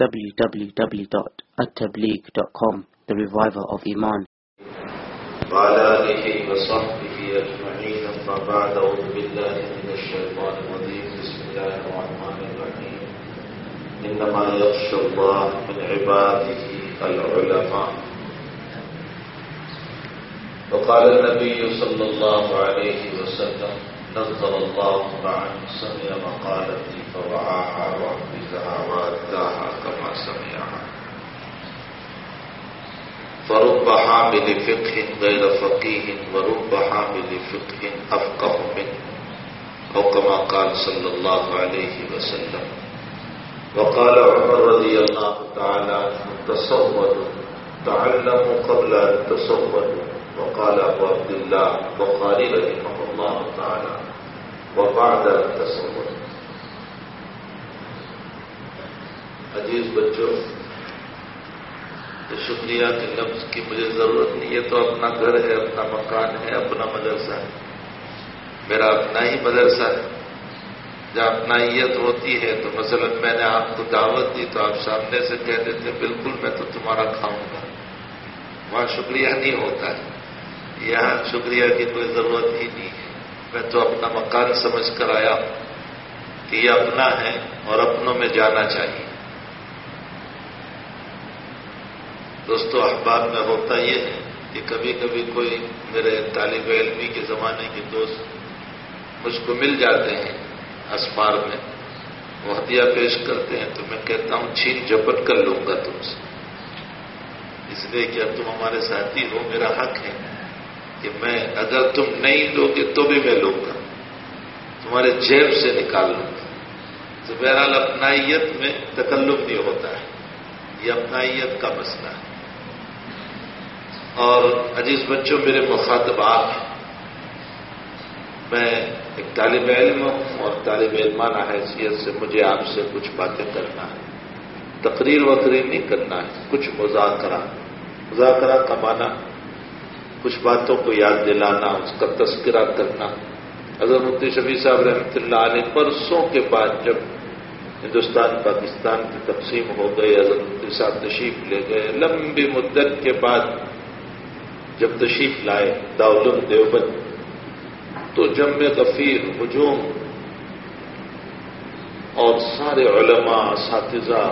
www.attableek.com The Reviver of Iman وعلى آله وصحبه أجمعين أما بعد أعوذ بالله من الشيطان الرجيم بسم الله الرحمن الرحيم إنما يخشى الله من عباده العلماء وقال النبي صلى الله عليه وسلم نظر الله عن سمع مقالتي فوعاها وحفظها وأداها كما سمعها. فرب حامل فقه غير فقيه ورب حامل فقه أفقه منه أو كما قال صلى الله عليه وسلم. وقال عمر رضي الله تعالى عنه تصوروا تعلموا قبل أن تصوروا وقال أبو عبد الله بخاري رحمه الله تعالى. وبعد أن تصوروا عزیز بچوں تو شکریہ کے لفظ کی مجھے ضرورت نہیں ہے، تو اپنا گھر ہے، اپنا مکان ہے، اپنا مدرسہ ہے۔ میرا اپنا ہی مدرسہ ہے۔ جب اپنائیت ہوتی ہے، تو مثلا میں نے آپ کو دعوت دی، تو آپ سامنے سے کہہ دیتے، بالکل میں تو تمہارا کھاؤں گا۔ وہاں شکریہ نہیں ہوتا ہے۔ یہاں شکریہ کی کوئی ضرورت ہی نہیں ہے۔ میں تو اپنا مکان سمجھ کر آیا کہ یہ اپنا ہے اور اپنوں میں جانا چاہیے۔ دوستو، احباب میں ہوتا یہ ہے کہ کبھی کبھی کوئی میرے طالب علمی کے زمانے کے دوست مجھ کو مل جاتے ہیں اسمار میں۔ وہ ہدیہ پیش کرتے ہیں تو میں کہتا ہوں، چھین جھپٹ کر لوں گا تم سے۔ اس لیے کہ اب تم ہمارے ساتھی ہو؟ میرا حق ہے۔ کہ میں اگر تم نہیں دو گے تو بھی میں لوں گا۔ تمہارے جیب سے نکال لوں گا۔ تو بہرحال اپنائیت میں تکلف نہیں ہوتا ہے۔ یہ اپنائیت کا مسئلہ ہے۔ اور عزیز بچوں، میرے مخاطب آپ ہیں۔ میں ایک طالب علم ہوں اور طالب علمانہ حیثیت سے مجھے آپ سے کچھ باتیں کرنا ہے۔ تقریر وقریر نہیں کرنا ہے، کچھ مذاکرہ۔ مذاکرہ کا معنی کچھ باتوں کو یاد دلانا، اس کا تذکرہ کرنا۔ اگر مفتی شفیع صاحب رحمۃ اللہ علیہ برسوں کے بعد جب ہندوستان، پاکستان کی تقسیم ہو گئی اگر مفتی صاحب تشریف لے گئے۔ لمبی مدت کے بعد جب تشریف لائے داولم دیوبند، تو جم غفیر، ہجوم اور سارے علماء، اساتذہ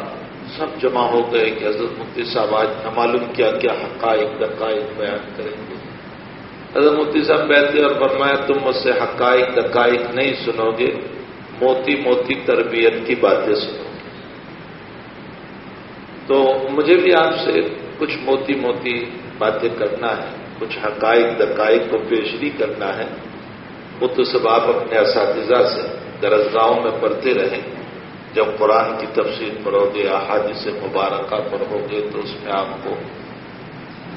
سب جمع ہو گئے کہ حضرت مفتی صاحب آج نہ معلوم کیا کیا حقائق، دقائق بیان کریں گے۔ حضرت مفتی صاحب بیٹھے اور فرمایا تم مجھ سے حقائق، دقائق نہیں سنو گے۔ موتی موتی تربیت کی باتیں سنو۔ گے تو مجھے بھی آپ سے کچھ موتی موتی باتیں کرنا ہے، کچھ حقائق، دقائق کو پیشری کرنا ہے۔ وہ تو سب آپ اپنے اساتذہ سے درسگاہوں میں پڑھتے رہیں۔ جب قرآن کی تفصیل پڑھو گے، احادیث مبارکہ پڑھو گے، تو اس میں آپ کو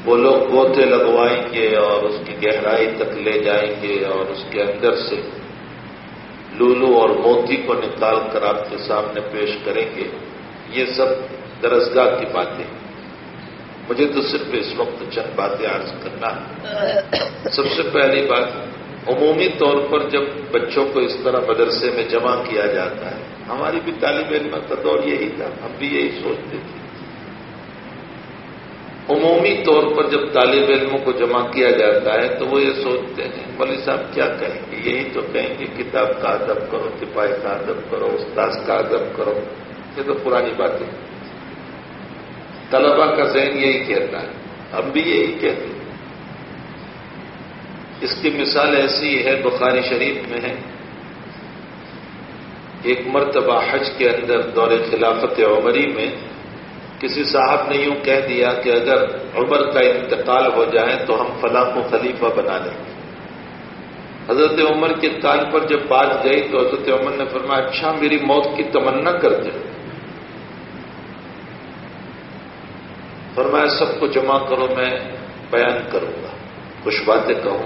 وہ لوگ گوتے لگوائیں گے اور اس کی گہرائی تک لے جائیں گے اور اس کے اندر سے لولو اور موتی کو نکال کر آپ کے سامنے پیش کریں گے۔ یہ سب درسگاہ کی باتیں مجھے تو صرف اس وقت چند باتیں عرض کرنا ہے۔ سب سے پہلی بات، عمومی طور پر جب بچوں کو اس طرح مدرسے میں جمع کیا جاتا ہے، ہماری بھی طالب علم کا دور یہی تھا، ہم بھی یہی سوچتے تھے۔ عمومی طور پر جب طالب علموں کو جمع کیا جاتا ہے تو وہ یہ سوچتے ہیں مولوی صاحب کیا کہیں گے؟ یہی تو کہیں گے، کتاب کا ادب کرو، سپاہی کا ادب کرو، استاذ کا ادب کرو۔ یہ تو پرانی بات ہے طلبا کا ذہن یہی کہتا ہے، ہم بھی یہی کہتے ہیں۔ اس کی مثال ایسی ہے، بخاری شریف میں ہے۔ ایک مرتبہ حج کے اندر دور خلافت عمری میں کسی صاحب نے یوں کہہ دیا کہ اگر عمر کا انتقال ہو جائے تو ہم فلاں کو خلیفہ بنا لیں۔ گے حضرت عمر کے تال پر جب بات گئی تو حضرت عمر نے فرمایا اچھا میری موت کی تمنا کرتے فرمایا، سب کو جمع کرو، میں بیان کروں گا۔ کچھ باتیں کہوں۔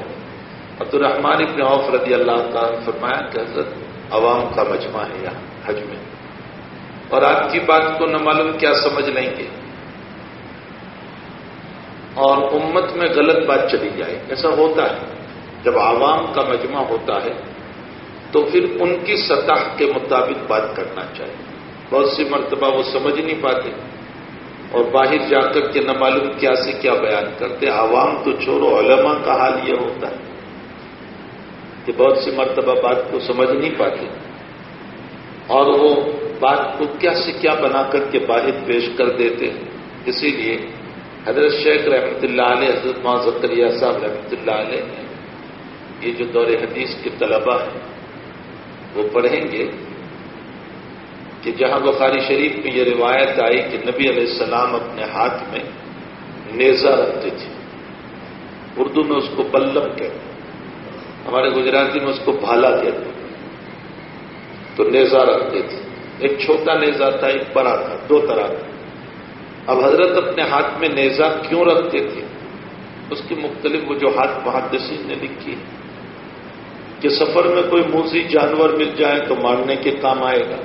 عبد الرحمان ابن عوف رضی اللہ تعالیٰ نے فرمایا کہ حضرت عوام کا مجمع ہے یہاں، حج میں۔ اور آپ کی بات کو نہ معلوم کیا سمجھ لیں گے۔ اور امت میں غلط بات چلی جائے۔ ایسا ہوتا ہے۔ جب عوام کا مجمع ہوتا ہے، تو پھر ان کی سطح کے مطابق بات کرنا چاہیے۔ بہت سی مرتبہ وہ سمجھ نہیں پاتے اور باہر جا کر کے نہ معلوم کیا سے کیا بیان کرتے۔ عوام تو چھوڑو، علماء کا حال یہ ہوتا ہے کہ بہت سی مرتبہ بات کو سمجھ نہیں پاتے۔ اور وہ بات کو کیا سے کیا بنا کر کے باہر پیش کر دیتے ہیں۔ اسی لیے حضرت شیخ رحمۃ اللہ علیہ، حضرت زکریہ صاحب رحمۃ اللہ علیہ نے یہ جو دور حدیث کے طلبہ ہیں، وہ پڑھیں گے کہ جہاں بخاری شریف میں یہ روایت آئی کہ نبی علیہ السلام اپنے ہاتھ میں نیزا رکھتے تھے۔ اردو میں اس کو بلم کہتے ہمارے گجراتی میں اس کو بھالا کہتے تو نیزا رکھتے تھے۔ ایک چھوٹا نیزا تھا، ایک بڑا تھا، دو طرح کا اب حضرت اپنے ہاتھ میں نیزا کیوں رکھتے تھے؟ اس کی مختلف وجوہات محدثین نے لکھی۔ کہ سفر میں کوئی موزی جانور مل جائے تو مارنے کے کام آئے گا۔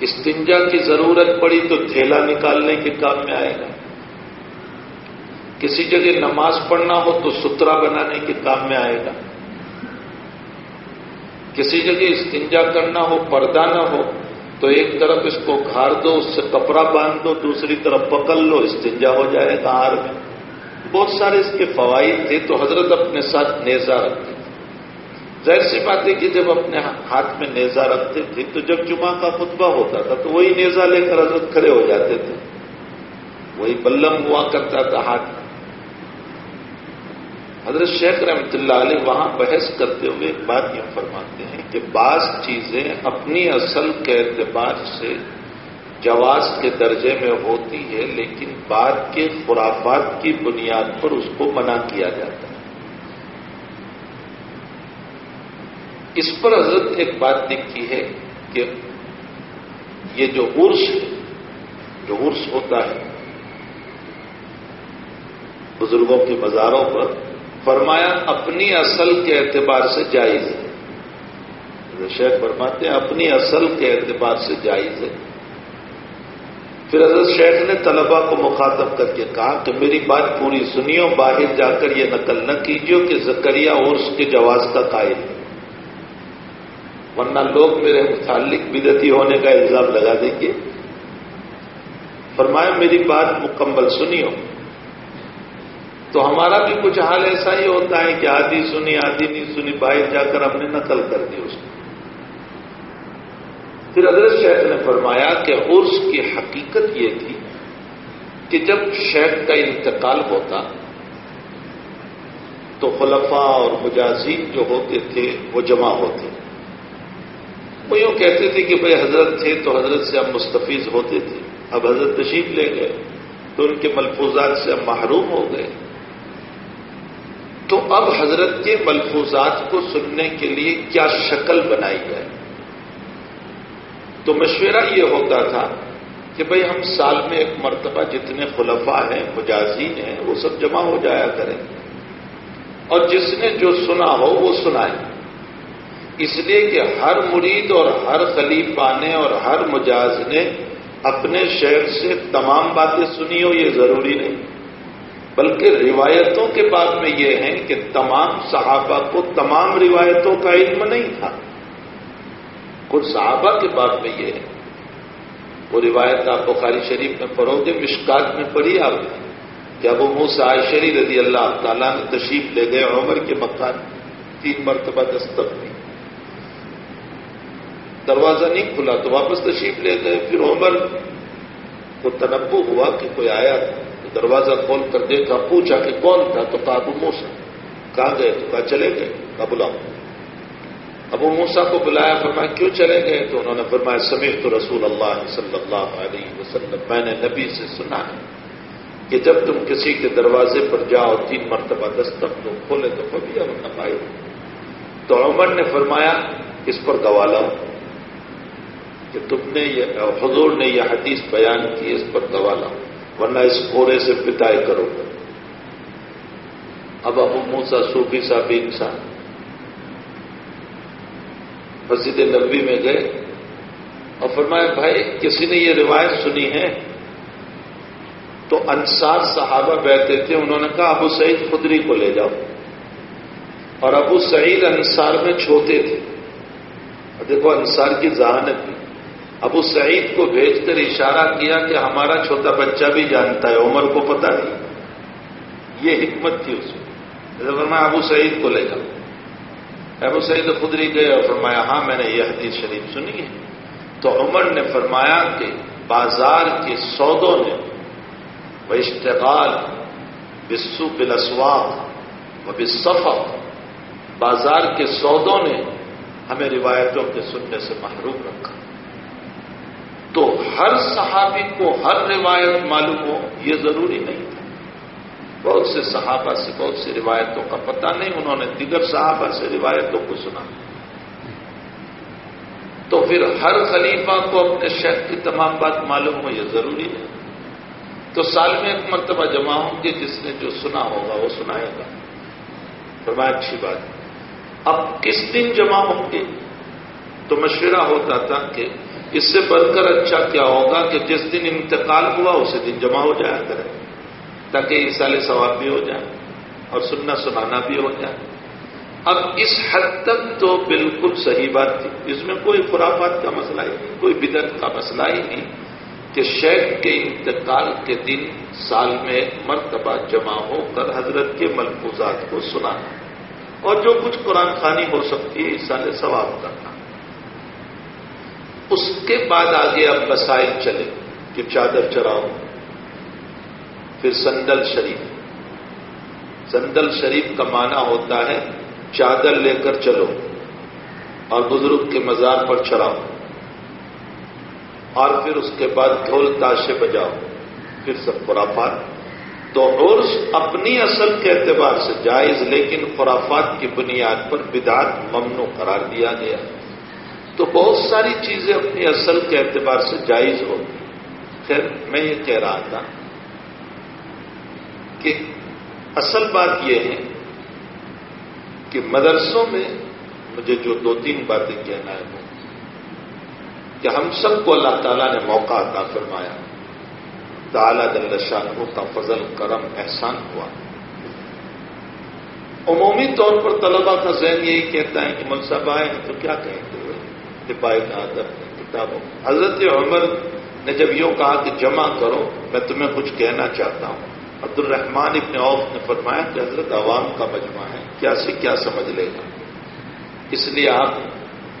استنجا کی ضرورت پڑی تو تھیلا نکالنے کے کام میں آئے گا۔ کسی جگہ نماز پڑھنا ہو تو سترا بنانے کے کام میں آئے گا۔ کسی جگہ استنجا کرنا ہو، پردہ نہ ہو، تو ایک طرف اس کو گھار دو، اس سے کپڑا باندھ دو، دوسری طرف پکڑ لو، استنجا ہو جائے گا ہار میں۔ بہت سارے اس کے فوائد تھے تو حضرت اپنے ساتھ نیزا رکھتے تھے۔ ظاہر سی بات ہے کہ جب اپنے ہاتھ میں نیزا رکھتے تھے، تو جب جمعہ کا خطبہ ہوتا تھا، تو وہی نیزا لے کر حضرت کھڑے ہو جاتے تھے۔ وہی بلم ہوا کرتا تھا ہاتھ حضرت شیخ رحمۃ اللہ علیہ وہاں بحث کرتے ہوئے ایک بات یہ فرماتے ہیں کہ بعض چیزیں اپنی اصل کے اعتبار سے جواز کے درجے میں ہوتی ہے، لیکن بعد کے خرافات کی بنیاد پر اس کو منع کیا جاتا ہے۔ اس پر حضرت ایک بات لکھی ہے کہ یہ جو عرس ہے، جو عرس ہوتا ہے، بزرگوں کے مزاروں پر فرمایا اپنی اصل کے اعتبار سے جائز ہے۔ شیخ فرماتے ہیں اپنی اصل کے اعتبار سے جائز ہے۔ پھر حضرت شیخ نے طلبا کو مخاطب کر کے کہا کہ میری بات پوری سنیو، باہر جا کر یہ نقل نہ کیجیے کہ زکریہ عرس کے جواز کا قائل ہے۔ ورنہ لوگ میرے متعلق بدتی ہونے کا الزام لگا دیں گے۔ فرمایا میری بات مکمل سنی ہو تو ہمارا بھی کچھ حال ایسا ہی ہوتا ہے کہ آدھی سنی، آدھی نہیں سنی، باہر جا کر ہم نے نقل کر دی اس کو۔ پھر حضرت شیخ نے فرمایا کہ عرس کی حقیقت یہ تھی کہ جب شیخ کا انتقال ہوتا تو خلفاء اور مجازین جو ہوتے تھے وہ جمع ہوتے۔ وہ یوں کہتے تھے کہ بھائی حضرت تھے تو حضرت سے ہم مستفیض ہوتے تھے۔ اب حضرت تشریف لے گئے تو ان کے ملفوظات سے ہم محروم ہو گئے۔ تو اب حضرت کے ملفوظات کو سننے کے لیے کیا شکل بنائی جائے تو مشورہ یہ ہوتا تھا کہ بھئی ہم سال میں ایک مرتبہ جتنے خلفاء ہیں، مجازین ہیں، وہ سب جمع ہو جایا کریں۔ اور جس نے جو سنا ہو، وہ سنائے۔ اس لیے کہ ہر مرید اور ہر خلیفہ نے اور ہر مجاز نے اپنے شہر سے تمام باتیں سنی ہو، یہ ضروری نہیں۔ بلکہ روایتوں کے بعد میں یہ ہے کہ تمام صحابہ کو تمام روایتوں کا علم نہیں تھا۔ کچھ صحابہ کے بعد میں یہ ہے۔ وہ روایت آپ بخاری شریف میں پڑھو گے، مشکات میں پڑھی آپ نے کہ ابو موسا عائشری رضی اللہ تعالیٰ نے تشریف لے گئے عمر کے مکان تین مرتبہ دستک دی۔ دروازہ نہیں کھلا تو واپس تشریف لے گئے۔ پھر عمر کو تنبو ہوا کہ کوئی آیا۔ تو دروازہ کھول کر دیکھا، پوچھا کہ کون تھا؟ تو کہا، ابو موسا کہاں گئے؟ تو کہا، چلے گئے۔ کہا، بلاؤ۔ ابو موسا کو بلایا، فرمایا، کیوں چلے گئے؟ تو انہوں نے فرمایا، سمیت تو رسول اللہ صلی اللہ علیہ وسلم، میں نے نبی سے سنا ہے کہ جب تم کسی کے دروازے پر جاؤ، تین مرتبہ دستک تو کھولے تو کبھی اب نہ پائے۔ تو عمر نے فرمایا اس پر گوالا ہو کہ تم نے یہ، حضور نے یہ حدیث بیان کی، اس پر گوالا ہو ورنہ اس کورے سے پتائی کرو۔ اب ابو موسا صوفی صاحب انسان۔ مسجد نبی میں گئے اور فرمایا، بھائی، کسی نے یہ روایت سنی ہے؟ تو انصار صحابہ بیٹھتے تھے، انہوں نے کہا، ابو سعید خدری کو لے جاؤ۔ اور ابو سعید انصار میں چھوتے تھے۔ اور دیکھو، انصار کی ذہانت بھی۔ ابو سعید کو بھیج کر اشارہ کیا کہ ہمارا چھوٹا بچہ بھی جانتا ہے، عمر کو پتا نہیں۔ یہ حکمت تھی اس میں۔ میں ابو سعید کو لے جاؤں ابو سعید خدری گئے اور فرمایا ہاں میں نے یہ حدیث شریف سنی ہے۔ تو عمر نے فرمایا کہ بازار کے سودوں نے وہ اشتغال بسو بلسواق و بصفا بازار کے سودوں نے ہمیں روایتوں کے سننے سے محروم رکھا۔ تو ہر صحابی کو ہر روایت معلوم ہو، یہ ضروری نہیں تھا۔ بہت سے صحابہ سے بہت سی روایتوں کا پتہ نہیں، انہوں نے دیگر صحابہ سے روایتوں کو سنا۔ تو پھر ہر خلیفہ کو اپنے شہر کی تمام بات معلوم ہو، یہ ضروری ہے۔ تو سال میں ایک مرتبہ جمع ہوں گے، جس نے جو سنا ہوگا، وہ سنائے گا۔ فرمایا، اچھی بات۔ اب کس دن جمع ہوں گے؟ تو مشورہ ہوتا تھا کہ اس سے بڑھ کر اچھا کیا ہوگا کہ جس دن انتقال ہوا اسی دن جمع ہو جایا کرے، تاکہ یہ سال ثواب بھی ہو جائے اور سننا سنانا بھی ہو جائے۔ اب اس حد تک تو بالکل صحیح بات تھی۔ اس میں کوئی خرافات کا مسئلہ ہی نہیں، کوئی بدت کا مسئلہ ہی نہیں کہ شیخ کے انتقال کے دن سال میں مرتبہ جمع ہو کر حضرت کے ملفوظات کو سنانا اور جو کچھ قرآن خانی ہو سکتی ہے اس سال ثواب کرنا اس کے بعد آگے اب مسائل چلے کہ چادر چراؤ پھر سندل شریف۔ سندل شریف کا معنی ہوتا ہے چادر لے کر چلو اور بزرگ کے مزار پر چڑھاؤ اور پھر اس کے بعد ڈھول تاشے بجاؤ۔ پھر سب خرافات۔ تو عرس اپنی اصل کے اعتبار سے جائز، لیکن خرافات کی بنیاد پر بدعت ممنوع قرار دیا گیا۔ تو بہت ساری چیزیں اپنی اصل کے اعتبار سے جائز ہوتی خیر، میں یہ کہہ رہا تھا کہ اصل بات یہ ہے کہ مدرسوں میں مجھے جو دو تین باتیں کہنا ہے وہ۔ کہ ہم سب کو اللہ تعالیٰ نے موقع عطا فرمایا۔ تعالیٰ دل شاہ کا فضل، کرم، احسان ہوا۔ عمومی طور پر طلبا کا ذہن یہی کہتا ہے کہ منصب آئے تو کیا کہیں گے؟ دفاعی کا ادب کتابوں حضرت عمر نے جب یوں کہا کہ جمع کرو، میں تمہیں کچھ کہنا چاہتا ہوں۔ عبد الرحمان ابن عوف نے فرمایا کہ حضرت عوام کا مجمع ہے، کیا سے کیا سمجھ لے گا؟ اس لیے آپ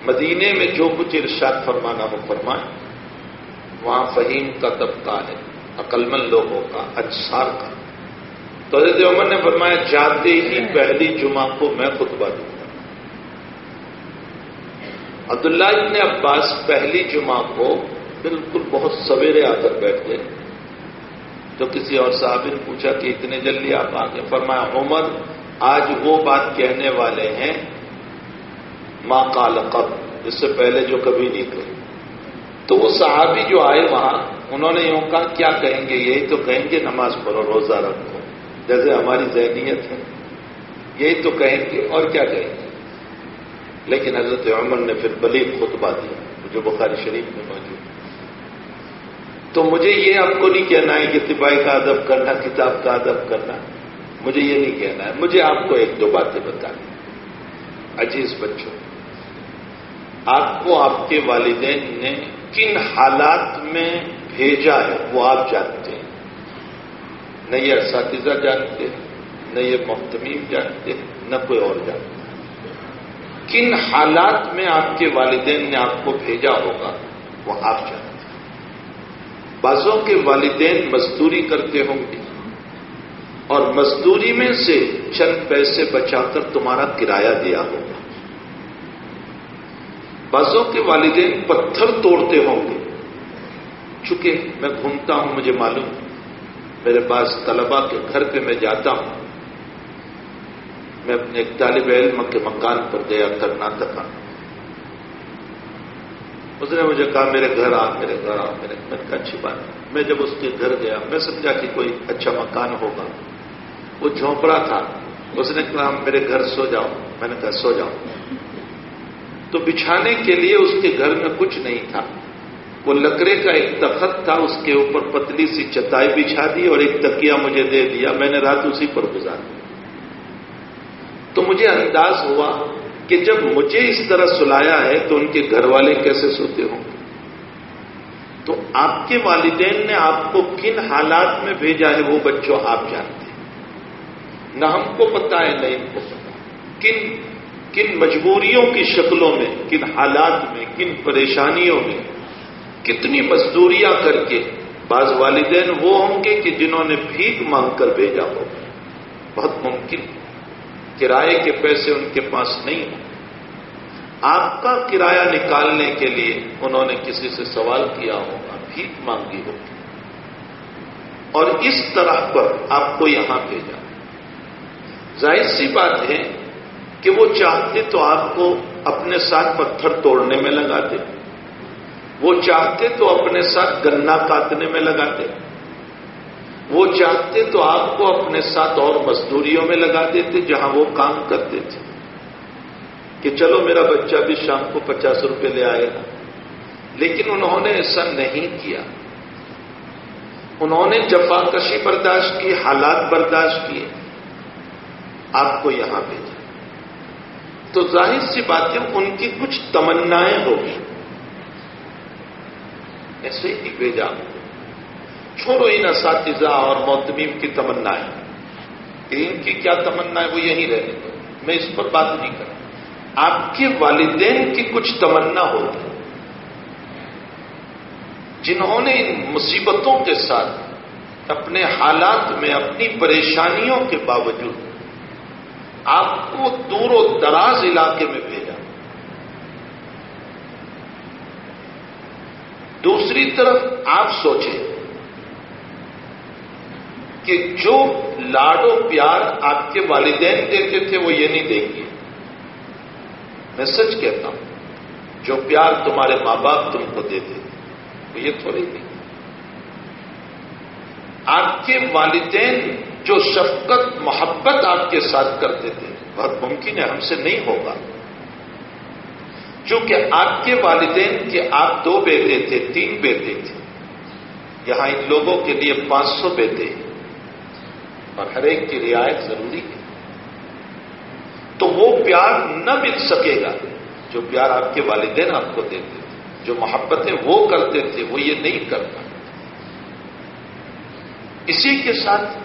مدینے میں جو کچھ ارشاد فرمانا وہ فرمائیں۔ وہاں فہیم کا طبقہ ہے، عقلمند لوگوں کا، اجسار کا۔ تو حضرت عمر نے فرمایا، جاتے ہی پہلی جمعہ کو میں خطبہ دوں۔ عبداللہ ابن عباس پہلی جمعہ کو بالکل بہت سویرے آ کر بیٹھ گئے تو کسی اور صاحب نے پوچھا کہ اتنے جلدی آپ آ آگے؟ فرمایا، عمر، آج وہ بات کہنے والے ہیں ماں کال قب اس سے پہلے جو کبھی نہیں کہی تو وہ صحابی جو آئے وہاں، انہوں نے یوں کہا، کیا کہیں گے؟ یہی تو کہیں گے، نماز پڑھو، روزہ رکھو۔ جیسے ہماری ذہنیت ہے۔ یہی تو کہیں گے، اور کیا کہیں گے؟ لیکن حضرت عمر نے پھر بلی خطبہ دیا، جو بخاری شریف میں موجود تو مجھے یہ آپ کو نہیں کہنا ہے کہ سپاہی کا ادب کرنا، کتاب کا ادب کرنا، مجھے یہ نہیں کہنا ہے۔ مجھے آپ کو ایک دو باتیں بتانی۔ عزیز بچوں، آپ کو آپ کے والدین نے کن حالات میں بھیجا ہے، وہ آپ جانتے ہیں۔ نہ یہ اساتذہ جانتے، نہ یہ محتمیم جانتے، نہ کوئی اور جانتے کن حالات میں آپ کے والدین نے آپ کو بھیجا ہوگا، وہ آپ جانتے بعضوں کے والدین مزدوری کرتے ہوں گے، اور مزدوری میں سے چند پیسے بچا کر تمہارا کرایہ دیا ہوگا۔ بعضوں کے والدین پتھر توڑتے ہوں گے۔ چونکہ میں گھومتا ہوں، مجھے معلوم میرے پاس طلبا کے گھر پہ میں جاتا ہوں۔ میں اپنے ایک طالب علم کے مکان پر گیا کرناٹکا اس نے مجھے کہا، میرے گھر آ، میرے گھر آ، میرے میں کہا، اچھی بات۔ میں جب اس کے گھر گیا، میں سمجھا کہ کوئی اچھا مکان ہوگا۔ وہ جھونپڑا تھا۔ اس نے کہا، میرے گھر سو جاؤ۔ میں نے کہا، سو جاؤ۔ تو بچھانے کے لیے اس کے گھر میں کچھ نہیں تھا۔ وہ لکڑے کا ایک تخت تھا، اس کے اوپر پتلی سی چتائی بچھا دی اور ایک تکیا مجھے دے دیا۔ میں نے رات اسی پر گزار دی تو مجھے انداز ہوا کہ جب مجھے اس طرح سلایا ہے تو ان کے گھر والے کیسے سوتے ہوں؟ گے تو آپ کے والدین نے آپ کو کن حالات میں بھیجا ہے وہ بچوں آپ جانتے ہیں۔ نہ ہم کو پتا ہے، نہ ان کو پتا کن کن مجبوریوں کی شکلوں میں، کن حالات میں، کن پریشانیوں میں کتنی مزدوریاں کر کے بعض والدین وہ ہوں گے کہ جنہوں نے بھیک مانگ کر بھیجا ہوگا بہت ممکن۔ کرائے کے پیسے ان کے پاس نہیں ہوں آپ کا کرایہ نکالنے کے لیے انہوں نے کسی سے سوال کیا ہوگا، بھیک مانگی ہوگی۔ اور اس طرح پر آپ کو یہاں بھیجا۔ ظاہر سی بات ہے کہ وہ چاہتے تو آپ کو اپنے ساتھ پتھر توڑنے میں لگاتے، وہ چاہتے تو اپنے ساتھ گنا کاٹنے میں لگاتے۔ وہ چاہتے تو آپ کو اپنے ساتھ اور مزدوریوں میں لگا دیتے جہاں وہ کام کرتے تھے۔ کہ چلو میرا بچہ بھی شام کو پچاس روپے لے آئے گا۔ لیکن انہوں نے ایسا نہیں کیا۔ انہوں نے جفا کشی برداشت کی، حالات برداشت کیے۔ آپ کو یہاں بھیجا۔ تو ظاہر سی بات ہے، ان کی کچھ تمنائیں ہوگی۔ ایسے ہی بھیجا چھوڑو ان اساتذہ اور موتمیم کی تمنائیں۔ ان کی کیا تمنا ہے وہ یہی رہنے دو میں اس پر بات نہیں کروں۔ آپ کے والدین کی کچھ تمنا ہوگی جنہوں نے ان مصیبتوں کے ساتھ اپنے حالات میں اپنی پریشانیوں کے باوجود آپ کو دور و دراز علاقے میں بھیجا۔ دوسری طرف آپ سوچیں کہ جو لاڈو پیار آپ کے والدین دیتے تھے وہ یہ نہیں دیں گے میں سچ کہتا ہوں، جو پیار تمہارے ماں باپ تم کو دیتے تھے وہ یہ تھوڑی نہیں۔ آپ کے والدین جو شفقت، محبت آپ کے ساتھ کرتے تھے، بہت ممکن ہے ہم سے نہیں ہوگا۔ چونکہ آپ کے والدین کے آپ دو بیٹے تھے، تین بیٹے تھے۔ یہاں ان لوگوں کے لیے پانچ سو بیٹے۔ اور ہر ایک کی رعایت ضروری ہے۔ تو وہ پیار نہ مل سکے گا جو پیار آپ کے والدین آپ کو دیتے تھے، جو محبتیں وہ کرتے تھے، وہ یہ نہیں کرتا اسی کے ساتھ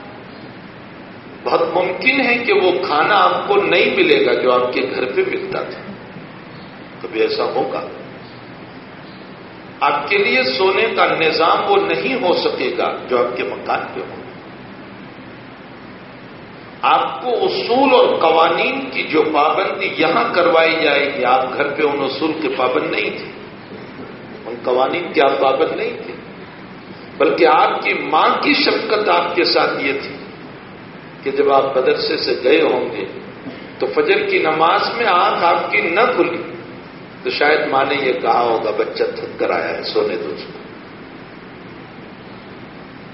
بہت ممکن ہے کہ وہ کھانا آپ کو نہیں ملے گا جو آپ کے گھر پہ ملتا تھا۔ کبھی ایسا ہوگا؟ آپ کے لیے سونے کا نظام وہ نہیں ہو سکے گا جو آپ کے مکان پہ ہو۔ آپ کو اصول اور قوانین کی جو پابندی یہاں کروائی جائے گی، آپ گھر پہ ان اصول کے پابند نہیں تھے۔ ان قوانین کے آپ پابند نہیں تھے۔ بلکہ آپ کی ماں کی شفقت آپ کے ساتھ یہ تھی کہ جب آپ مدرسے سے گئے ہوں گے تو فجر کی نماز میں آنکھ آپ کی نہ کھلی۔ تو شاید ماں نے یہ کہا ہوگا، بچہ تھک کر آیا ہے، سونے دو اس کو۔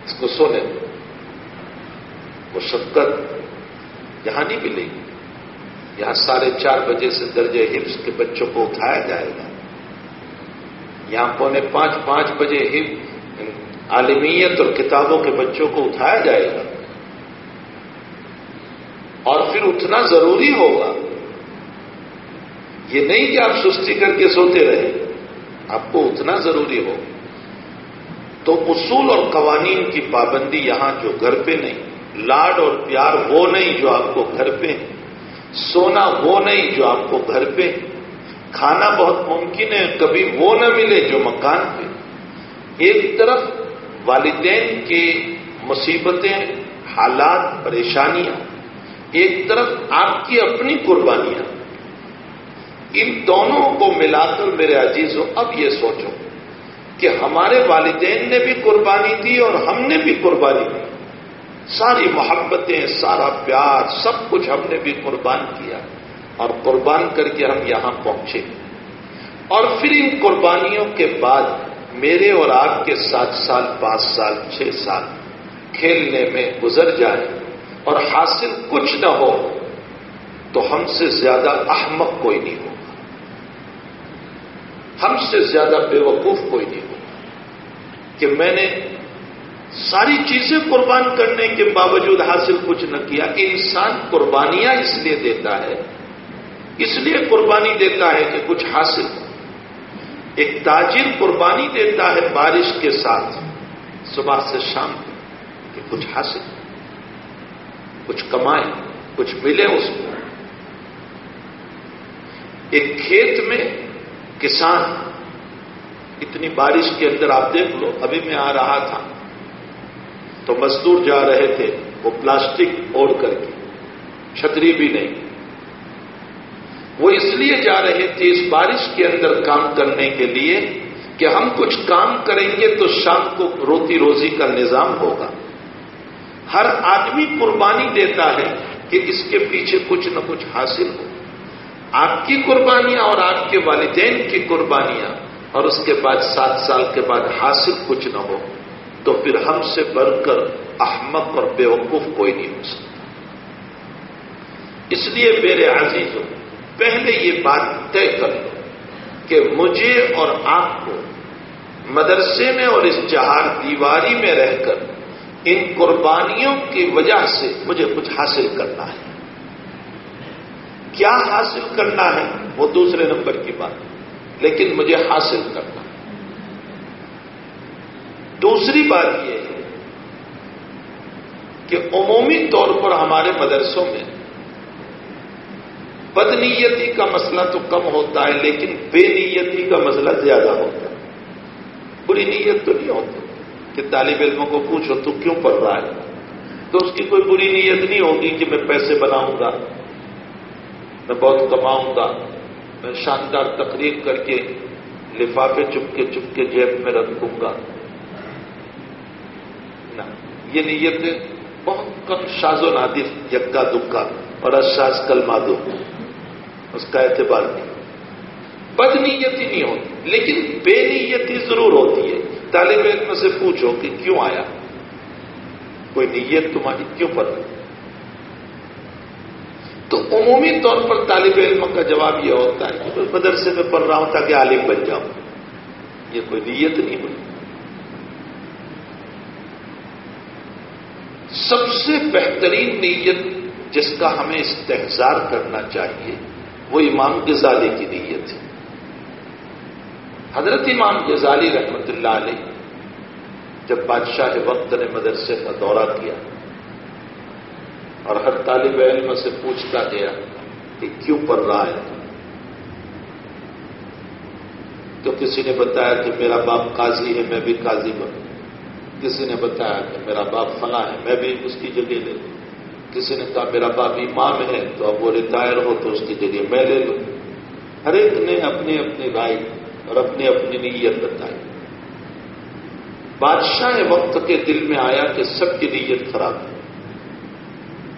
اس کو سونے دو۔ وہ شفقت یہاں نہیں ملے گی۔ یہاں ساڑھے چار بجے سے درجے حفظ کے بچوں کو اٹھایا جائے گا۔ یہاں پونے پانچ پانچ بجے حفظ عالمیت اور کتابوں کے بچوں کو اٹھایا جائے گا۔ اور پھر اٹھنا ضروری ہوگا۔ یہ نہیں کہ آپ سستی کر کے سوتے رہے آپ کو اتنا ضروری ہو تو اصول اور قوانین کی پابندی یہاں جو گھر پہ نہیں لاڈ اور پیار وہ نہیں جو آپ کو گھر پہ، سونا وہ نہیں جو آپ کو گھر پہ۔ کھانا بہت ممکن ہے، کبھی وہ نہ ملے جو مکان پہ۔ ایک طرف والدین کی مصیبتیں، حالات، پریشانیاں۔ ایک طرف آپ کی اپنی قربانیاں۔ ان دونوں کو ملا کر میرے عزیز ہو اب یہ سوچو کہ ہمارے والدین نے بھی قربانی دی اور ہم نے بھی قربانی دی۔ ساری محبتیں، سارا پیار، سب کچھ ہم نے بھی قربان کیا اور قربان کر کے ہم یہاں پہنچے۔ اور پھر ان قربانیوں کے بعد میرے اور آپ کے سات سال، پانچ سال، چھ سال کھیلنے میں گزر جائے اور حاصل کچھ نہ ہو تو ہم سے زیادہ احمق کوئی نہیں ہوگا۔ ہم سے زیادہ بے وقوف کوئی نہیں ہوگا۔ کہ میں نے ساری چیزیں قربان کرنے کے باوجود حاصل کچھ نہ کیا کہ انسان قربانیاں اس لیے دیتا ہے، اس لیے قربانی دیتا ہے کہ کچھ حاصل ہو۔ ایک تاجر قربانی دیتا ہے بارش کے ساتھ، صبح سے شام کہ کچھ حاصل ہو، کچھ کمائے، کچھ ملے اس کو۔ ایک کھیت میں کسان، اتنی بارش کے اندر آپ دیکھ لو، ابھی میں آ رہا تھا۔ تو مزدور جا رہے تھے وہ پلاسٹک اوڑھ کر کے، چھتری بھی نہیں۔ وہ اس لیے جا رہے تھے اس بارش کے اندر کام کرنے کے لیے کہ ہم کچھ کام کریں گے تو شام کو روتی روزی کا نظام ہوگا۔ ہر آدمی قربانی دیتا ہے کہ اس کے پیچھے کچھ نہ کچھ حاصل ہو۔ آپ کی قربانیاں اور آپ کے والدین کی قربانیاں اور اس کے بعد سات سال کے بعد حاصل کچھ نہ ہو۔ تو پھر ہم سے بڑھ کر احمد اور بیوقوف کوئی نہیں ہو سکتا۔ اس لیے میرے عزیزوں، پہلے یہ بات طے کر لو کہ مجھے اور آپ کو مدرسے میں اور اس چہار دیواری میں رہ کر ان قربانیوں کی وجہ سے مجھے کچھ حاصل کرنا ہے۔ کیا حاصل کرنا ہے؟ وہ دوسرے نمبر کی بات۔ لیکن مجھے حاصل کرنا دوسری بات یہ ہے کہ عمومی طور پر ہمارے مدرسوں میں بدنیتی کا مسئلہ تو کم ہوتا ہے، لیکن بے نیتی کا مسئلہ زیادہ ہوتا ہے۔ بری نیت تو نہیں ہوتی کہ طالب علموں کو پوچھو تو کیوں پڑھ رہا ہے؟ تو اس کی کوئی بری نیت نہیں ہوگی کہ میں پیسے بناؤں گا، میں بہت کماؤں گا، میں شاندار تقریر کر کے لفافے چپ کے چپ کے جیب میں رکھوں گا۔ یہ نیت بہت کم شاز و نادر، یکا دکا، اور اشاز کل مادو اس کا اعتبار نہیں۔ بد نیتی نہیں ہوتی، لیکن بے نیتی ضرور ہوتی ہے۔ طالب علم سے پوچھو کہ کیوں آیا؟ کوئی نیت تمہاری کیوں پڑ تو عمومی طور پر طالب علم کا جواب یہ ہوتا ہے کہ مدرسے میں پڑھ رہا ہوں تاکہ عالم بن جاؤں۔ یہ کوئی نیت نہیں بنی سب سے بہترین نیت جس کا ہمیں استحصار کرنا چاہیے، وہ امام غزالی کی نیت ہے۔ حضرت امام غزالی رحمت اللہ علیہ جب بادشاہ وقت نے مدرسے کا دورہ کیا اور ہر طالب علم سے پوچھتا گیا کہ کیوں پڑھ رہا ہے؟ تو کسی نے بتایا کہ میرا باپ قاضی ہے، میں بھی قاضی بنوں۔ کسی نے بتایا کہ میرا باپ فلاں ہے، میں بھی اس کی جگہ لے لوں۔ کسی نے کہا میرا باپ امام ہے، تو اب وہ ریٹائر ہو تو اس کی جگہ میں لے لوں۔ ہر ایک نے اپنی اپنی رائے اور اپنی اپنی نیت بتائی۔ بادشاہ وقت کے دل میں آیا کہ سب کی نیت خراب ہے۔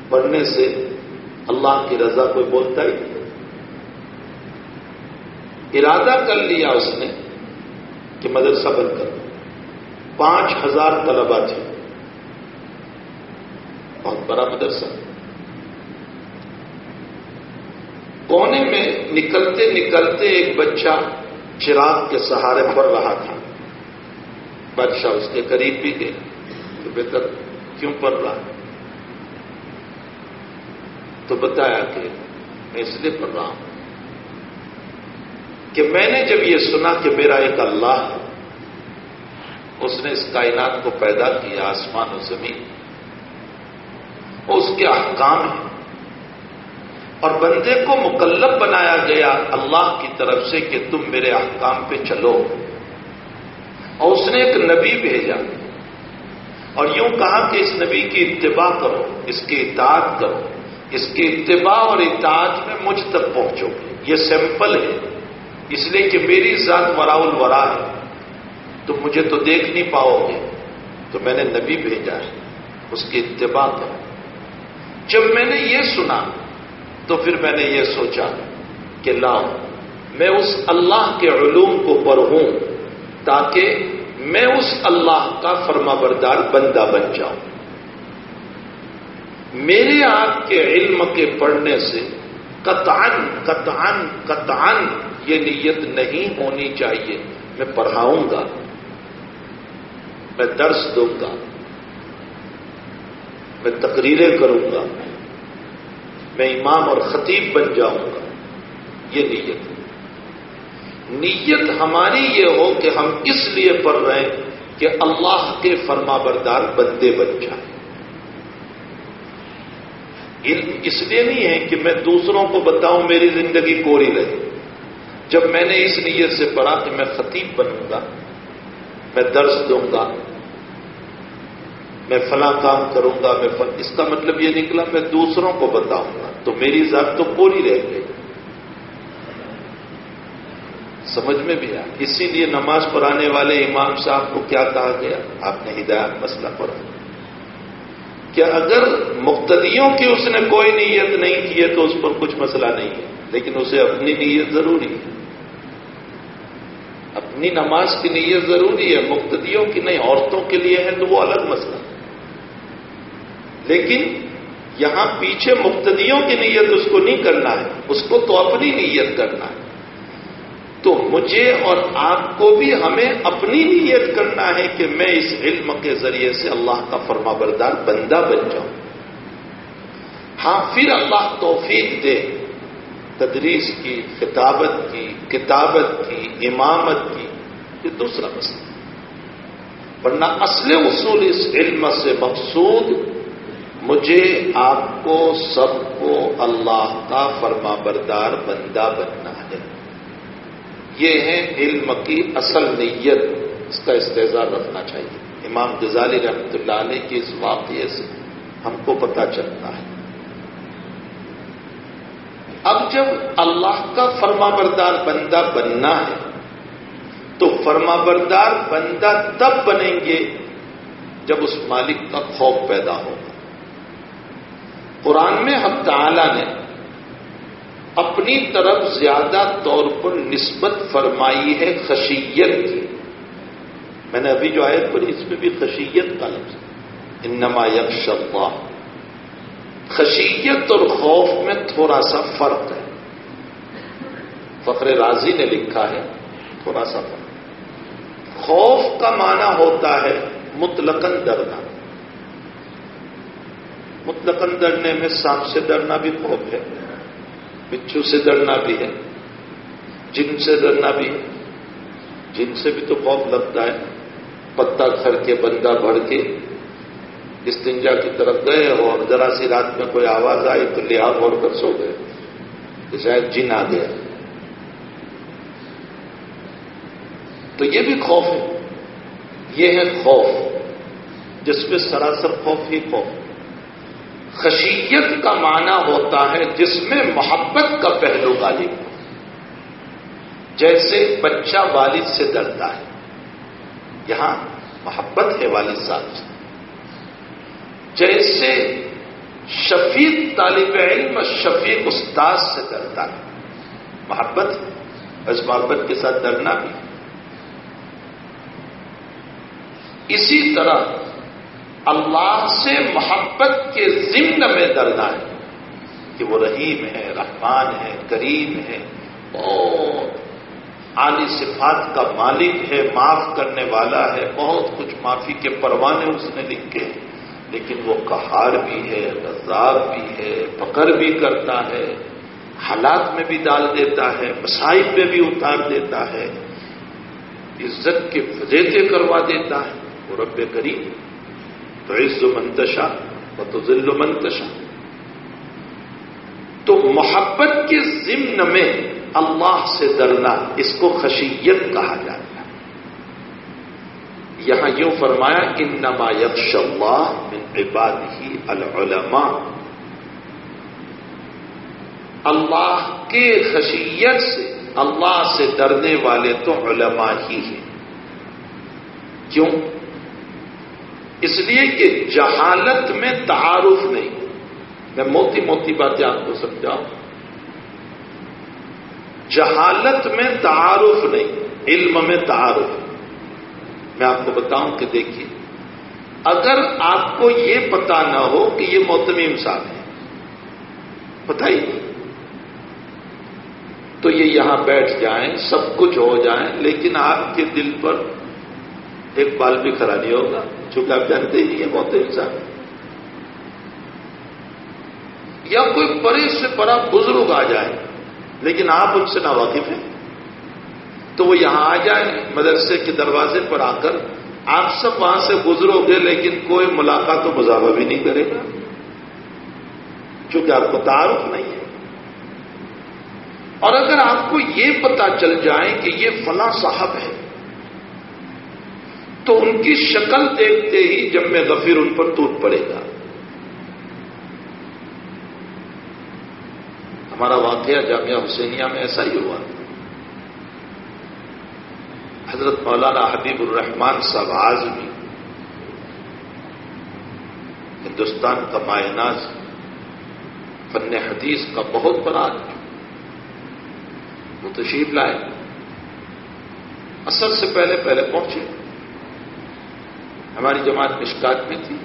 پڑھنے سے اللہ کی رضا کوئی بولتا ہی نہیں۔ ارادہ کر لیا اس نے کہ مدرسہ بند کر پانچ ہزار طلبا تھے۔ بہت بڑا مدرسہ۔ کونے میں نکلتے نکلتے ایک بچہ چراغ کے سہارے پڑ رہا تھا۔ بادشاہ اس کے قریب بھی گئے۔ تو بہتر کیوں پڑ رہا؟ تو بتایا کہ میں اس لیے پڑھ رہا ہوں کہ میں نے جب یہ سنا کہ میرا ایک اللہ ہے اس نے اس کائنات کو پیدا کیا آسمان و زمین۔ اس کے احکام ہیں۔ اور بندے کو مکلب بنایا گیا اللہ کی طرف سے کہ تم میرے احکام پہ چلو۔ اور اس نے ایک نبی بھیجا۔ اور یوں کہا کہ اس نبی کی اتباع کرو، اس کی اطاعت کرو۔ اس کی اتباع اور اطاعت میں مجھ تک پہنچو۔ گے یہ سیمپل ہے۔ اس لیے کہ میری ذات ورا الورا ہے۔ تو مجھے تو دیکھ نہیں پاؤ گے۔ تو میں نے نبی بھیجا ہے، اس کی اتباع کرو۔ جب میں نے یہ سنا، تو پھر میں نے یہ سوچا کہ لاؤ، میں اس اللہ کے علوم کو پڑھوں تاکہ میں اس اللہ کا فرما بردار بندہ بن جاؤں۔ میرے آپ کے علم کے پڑھنے سے قطعن قطعن قطعن یہ نیت نہیں ہونی چاہیے۔ میں پڑھاؤں گا۔ میں درس دوں گا، میں تقریریں کروں گا، میں امام اور خطیب بن جاؤں گا۔ یہ نیت نیت ہماری یہ ہو کہ ہم اس لیے پڑھ رہے ہیں کہ اللہ کے فرما بردار بندے بن جائیں۔ علم اس لیے نہیں ہے کہ میں دوسروں کو بتاؤں میری زندگی کوری رہے۔ جب میں نے اس نیت سے پڑھا کہ میں خطیب بنوں گا، میں درس دوں گا میں فلاں کام کروں گا، میں فل... اس کا مطلب یہ نکلا، میں دوسروں کو بتاؤں گا۔ تو میری ذات تو پوری رہ گئی۔ سمجھ میں بھی آیا۔ اسی لیے نماز پڑھانے والے امام صاحب کو کیا کہا گیا؟ آپ نے ہدایت مسئلہ پڑھا۔ کہ اگر مقتدیوں کی اس نے کوئی نیت نہیں کی ہے تو اس پر کچھ مسئلہ نہیں ہے، لیکن اسے اپنی نیت ضروری ہے۔ اپنی نماز کی نیت ضروری ہے، مقتدیوں کی نہیں، عورتوں کے لیے ہے تو وہ الگ مسئلہ۔ ہے لیکن یہاں پیچھے مقتدیوں کی نیت اس کو نہیں کرنا ہے، اس کو تو اپنی نیت کرنا ہے۔ تو مجھے اور آپ کو بھی ہمیں اپنی نیت کرنا ہے کہ میں اس علم کے ذریعے سے اللہ کا فرما بردار بندہ بن جاؤں۔ ہاں پھر اللہ توفیق دے۔ تدریس کی، خطابت کی، کتابت کی، امامت کی، یہ دوسرا مسئلہ۔ ورنہ اصل اصول اس علم سے مقصود مجھے آپ کو سب کو اللہ کا فرما بردار بندہ بننا ہے۔ یہ ہے علم کی اصل نیت۔ اس کا استحصال رکھنا چاہیے۔ امام غزالی رحمۃ اللہ علیہ کی اس واقعے سے ہم کو پتہ چلتا ہے۔ اب جب اللہ کا فرما بردار بندہ بننا ہے، تو فرما بردار بندہ تب بنیں گے جب اس مالک کا خوف پیدا ہوگا۔ قرآن میں حق تعالی نے اپنی طرف زیادہ طور پر نسبت فرمائی ہے خشیت کی۔ میں نے ابھی جو آیت پڑھی، اس میں بھی خشیت کا لفظ انما یکش اللہ۔ خشیت اور خوف میں تھوڑا سا فرق ہے۔ فخر راضی نے لکھا ہے، تھوڑا سا فرق۔ خوف کا معنی ہوتا ہے مطلقاً ڈرنا۔ مطلقاً ڈرنے میں سانپ سے ڈرنا بھی خوف ہے، بچھو سے ڈرنا بھی ہے، جن سے ڈرنا بھی ہے۔ جن سے بھی تو خوف لگتا ہے، پتا کھڑ کے، بندہ بھر کے۔ استنجا کی طرف گئے اور ذرا سی رات میں کوئی آواز آئی تو لیا اور کر سو گئے کہ شاید جن آ گیا تو یہ بھی خوف ہے، یہ ہے خوف، جس میں سراسر خوف ہی خوف۔ خشیت کا معنی ہوتا ہے جس میں محبت کا پہلو غالب۔ ہو جیسے بچہ والد سے ڈرتا ہے، یہاں محبت ہے والد صاحب سے۔ جیسے شفیق طالب علم شفیق استاد سے ڈرتا ہے، محبت اس محبت کے ساتھ ڈرنا بھی۔ اسی طرح اللہ سے محبت کے ضمن میں ڈرنا ہے کہ وہ رحیم ہے، رحمان ہے، کریم ہے۔ بہت۔ عالی صفات کا مالک ہے، معاف کرنے والا ہے۔ بہت کچھ معافی کے پروانے اس نے لکھے۔ لیکن وہ کہار بھی ہے غذاب بھی ہے پکڑ بھی کرتا ہے۔ حالات میں بھی ڈال دیتا ہے مسائل میں بھی اتار دیتا ہے۔ عزت کے فضیتے کروا دیتا ہے۔ وہ رب کریم۔ تو عز منتشا و تو ذل منتشا تو محبت کے ضمن میں اللہ سے ڈرنا اس کو خشیت کہا جاتا ہے۔ یہاں یوں فرمایا ان نما یکش اللہ من عباد ہی العلماء۔ اللہ کے خشیت سے، اللہ سے ڈرنے والے تو علماء ہی ہیں۔ کیوں؟ اس لیے کہ جہالت میں تعارف نہیں۔ میں موتی موتی باتیں آپ کو سمجھاؤں۔ جہالت میں تعارف نہیں، علم میں تعارف۔ میں آپ کو بتاؤں کہ دیکھیے، اگر آپ کو یہ پتا نہ ہو کہ یہ موتمیم صاحب ہے پتہ ہی نہیں تو یہ یہاں بیٹھ جائیں، سب کچھ ہو جائیں، لیکن آپ کے دل پر ایک بال بھی کھڑا نہیں ہوگا، چونکہ آپ جانتے ہی نہیں ہے بہت انسان یا کوئی بڑے سے بڑا بزرگ آ جائے، لیکن آپ ان سے نا واقف ہیں، تو وہ یہاں آ جائیں مدرسے کے دروازے پر آ کر، آپ سب وہاں سے گزرو گے، لیکن کوئی ملاقات و مذاہبہ بھی نہیں کرے گا۔ چونکہ آپ کو تعارف نہیں ہے۔ اور اگر آپ کو یہ پتا چل جائے کہ یہ فلاں صاحب ہے تو ان کی شکل دیکھتے ہی جب میں غفیر ان پر ٹوٹ پڑے گا۔ ہمارا واقعہ جامعہ حسینیہ میں ایسا ہی ہوا۔ حضرت مولانا حبیب الرحمان صاحب آزمی ہندوستان کا مائناز فن حدیث کا بہت بڑا آدمی۔ وہ تشریف لائے۔ اثر سے پہلے پہلے پہنچے۔ ہماری جماعت مشکات میں تھی،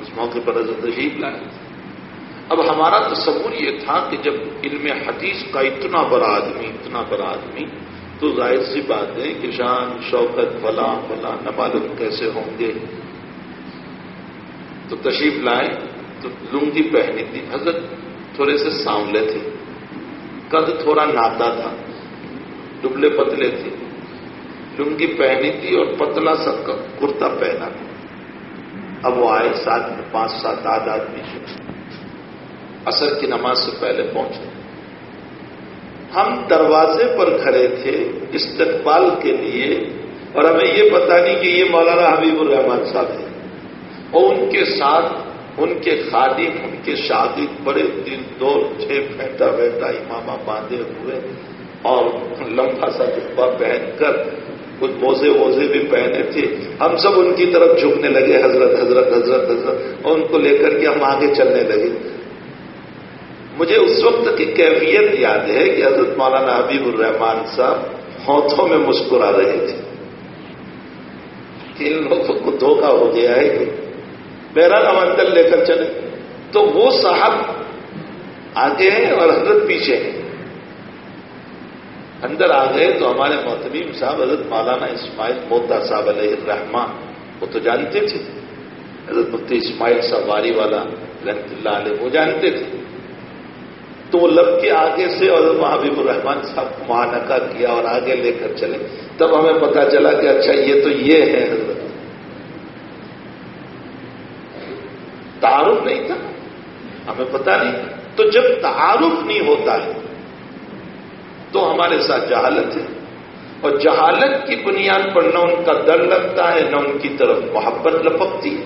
اس موقع پر حضرت تشریف لائے اب ہمارا تصور یہ تھا کہ جب علم حدیث کا اتنا بڑا آدمی، اتنا بڑا آدمی، تو ظاہر سی بات ہے کہ شان، شوکت، فلاں فلاں، نہ معلوم کیسے ہوں گے۔ تو تشریف لائے، تو لنگی پہنی تھی۔ حضرت تھوڑے سے سانولے تھے۔ قد تھوڑا ناتا تھا، ڈبلے پتلے تھے۔ لنگی پہنی تھی اور پتلا سا کرتا پہنا تھا۔ اب وہ آئے ساتھ میں پانچ سات آدھ آدمی اثر کی نماز سے پہلے پہنچے۔ ہم دروازے پر کھڑے تھے استقبال کے لیے اور ہمیں یہ پتا نہیں کہ یہ مولانا حبیب الرحمان صاحب ہے اور ان کے ساتھ ان کے خادم، ان کے شادی بڑے دن دو چھ پھینٹا بیٹھا امامہ باندھے ہوئے اور لمبا سا ڈبا پہن کر کچھ موزے ووزے بھی پہنے تھے۔ ہم سب ان کی طرف جھکنے لگے، حضرت حضرت حضرت حضرت، اور ان کو لے کر کے ہم آگے چلنے لگے۔ مجھے اس وقت کی کیفیت یاد ہے کہ حضرت مولانا حبیب الرحمان صاحب ہاتھوں میں مسکرا رہے تھے۔ کہ ان لوگوں کو دھوکہ ہو گیا ہے کہ بہرحال ہم اندر لے کر چلے۔ تو وہ صاحب آگے ہیں اور حضرت پیچھے ہیں۔ اندر آ گئے تو ہمارے محتمیم صاحب، حضرت مولانا اسماعیل موتا صاحب علیہ الرحمان وہ تو جانتے تھے۔ حضرت مفتی اسماعیل صاحب واری والا، رحمت اللہ علیہ، وہ جانتے تھے۔ تو وہ لب کے آگے سے اور حبیب الرحمان صاحب کو معانقہ کیا اور آگے لے کر چلے۔ تب ہمیں پتا چلا کہ اچھا یہ تو یہ ہے حضرت۔ تعارف نہیں تھا۔ ہمیں پتا نہیں۔ تو جب تعارف نہیں ہوتا ہے تو ہمارے ساتھ جہالت ہے۔ اور جہالت کی بنیاد پر نہ ان کا ڈر لگتا ہے، نہ ان کی طرف محبت لپکتی ہے۔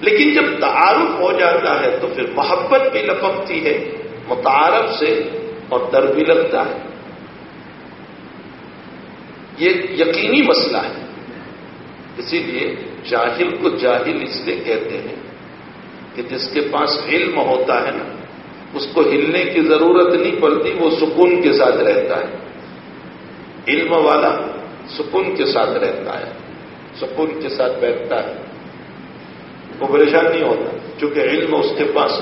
لیکن جب تعارف ہو جاتا ہے تو پھر محبت بھی لپکتی ہے، متعارف سے اور ڈر بھی لگتا ہے۔ یہ یقینی مسئلہ ہے۔ اسی لیے جاہل کو جاہل اس لیے کہتے ہیں کہ جس کے پاس علم ہوتا ہے نا اس کو ہلنے کی ضرورت نہیں پڑتی، وہ سکون کے ساتھ رہتا ہے۔ علم والا سکون کے ساتھ رہتا ہے، سکون کے ساتھ بیٹھتا ہے۔ وہ پریشان نہیں ہوتا، چونکہ علم اس کے پاس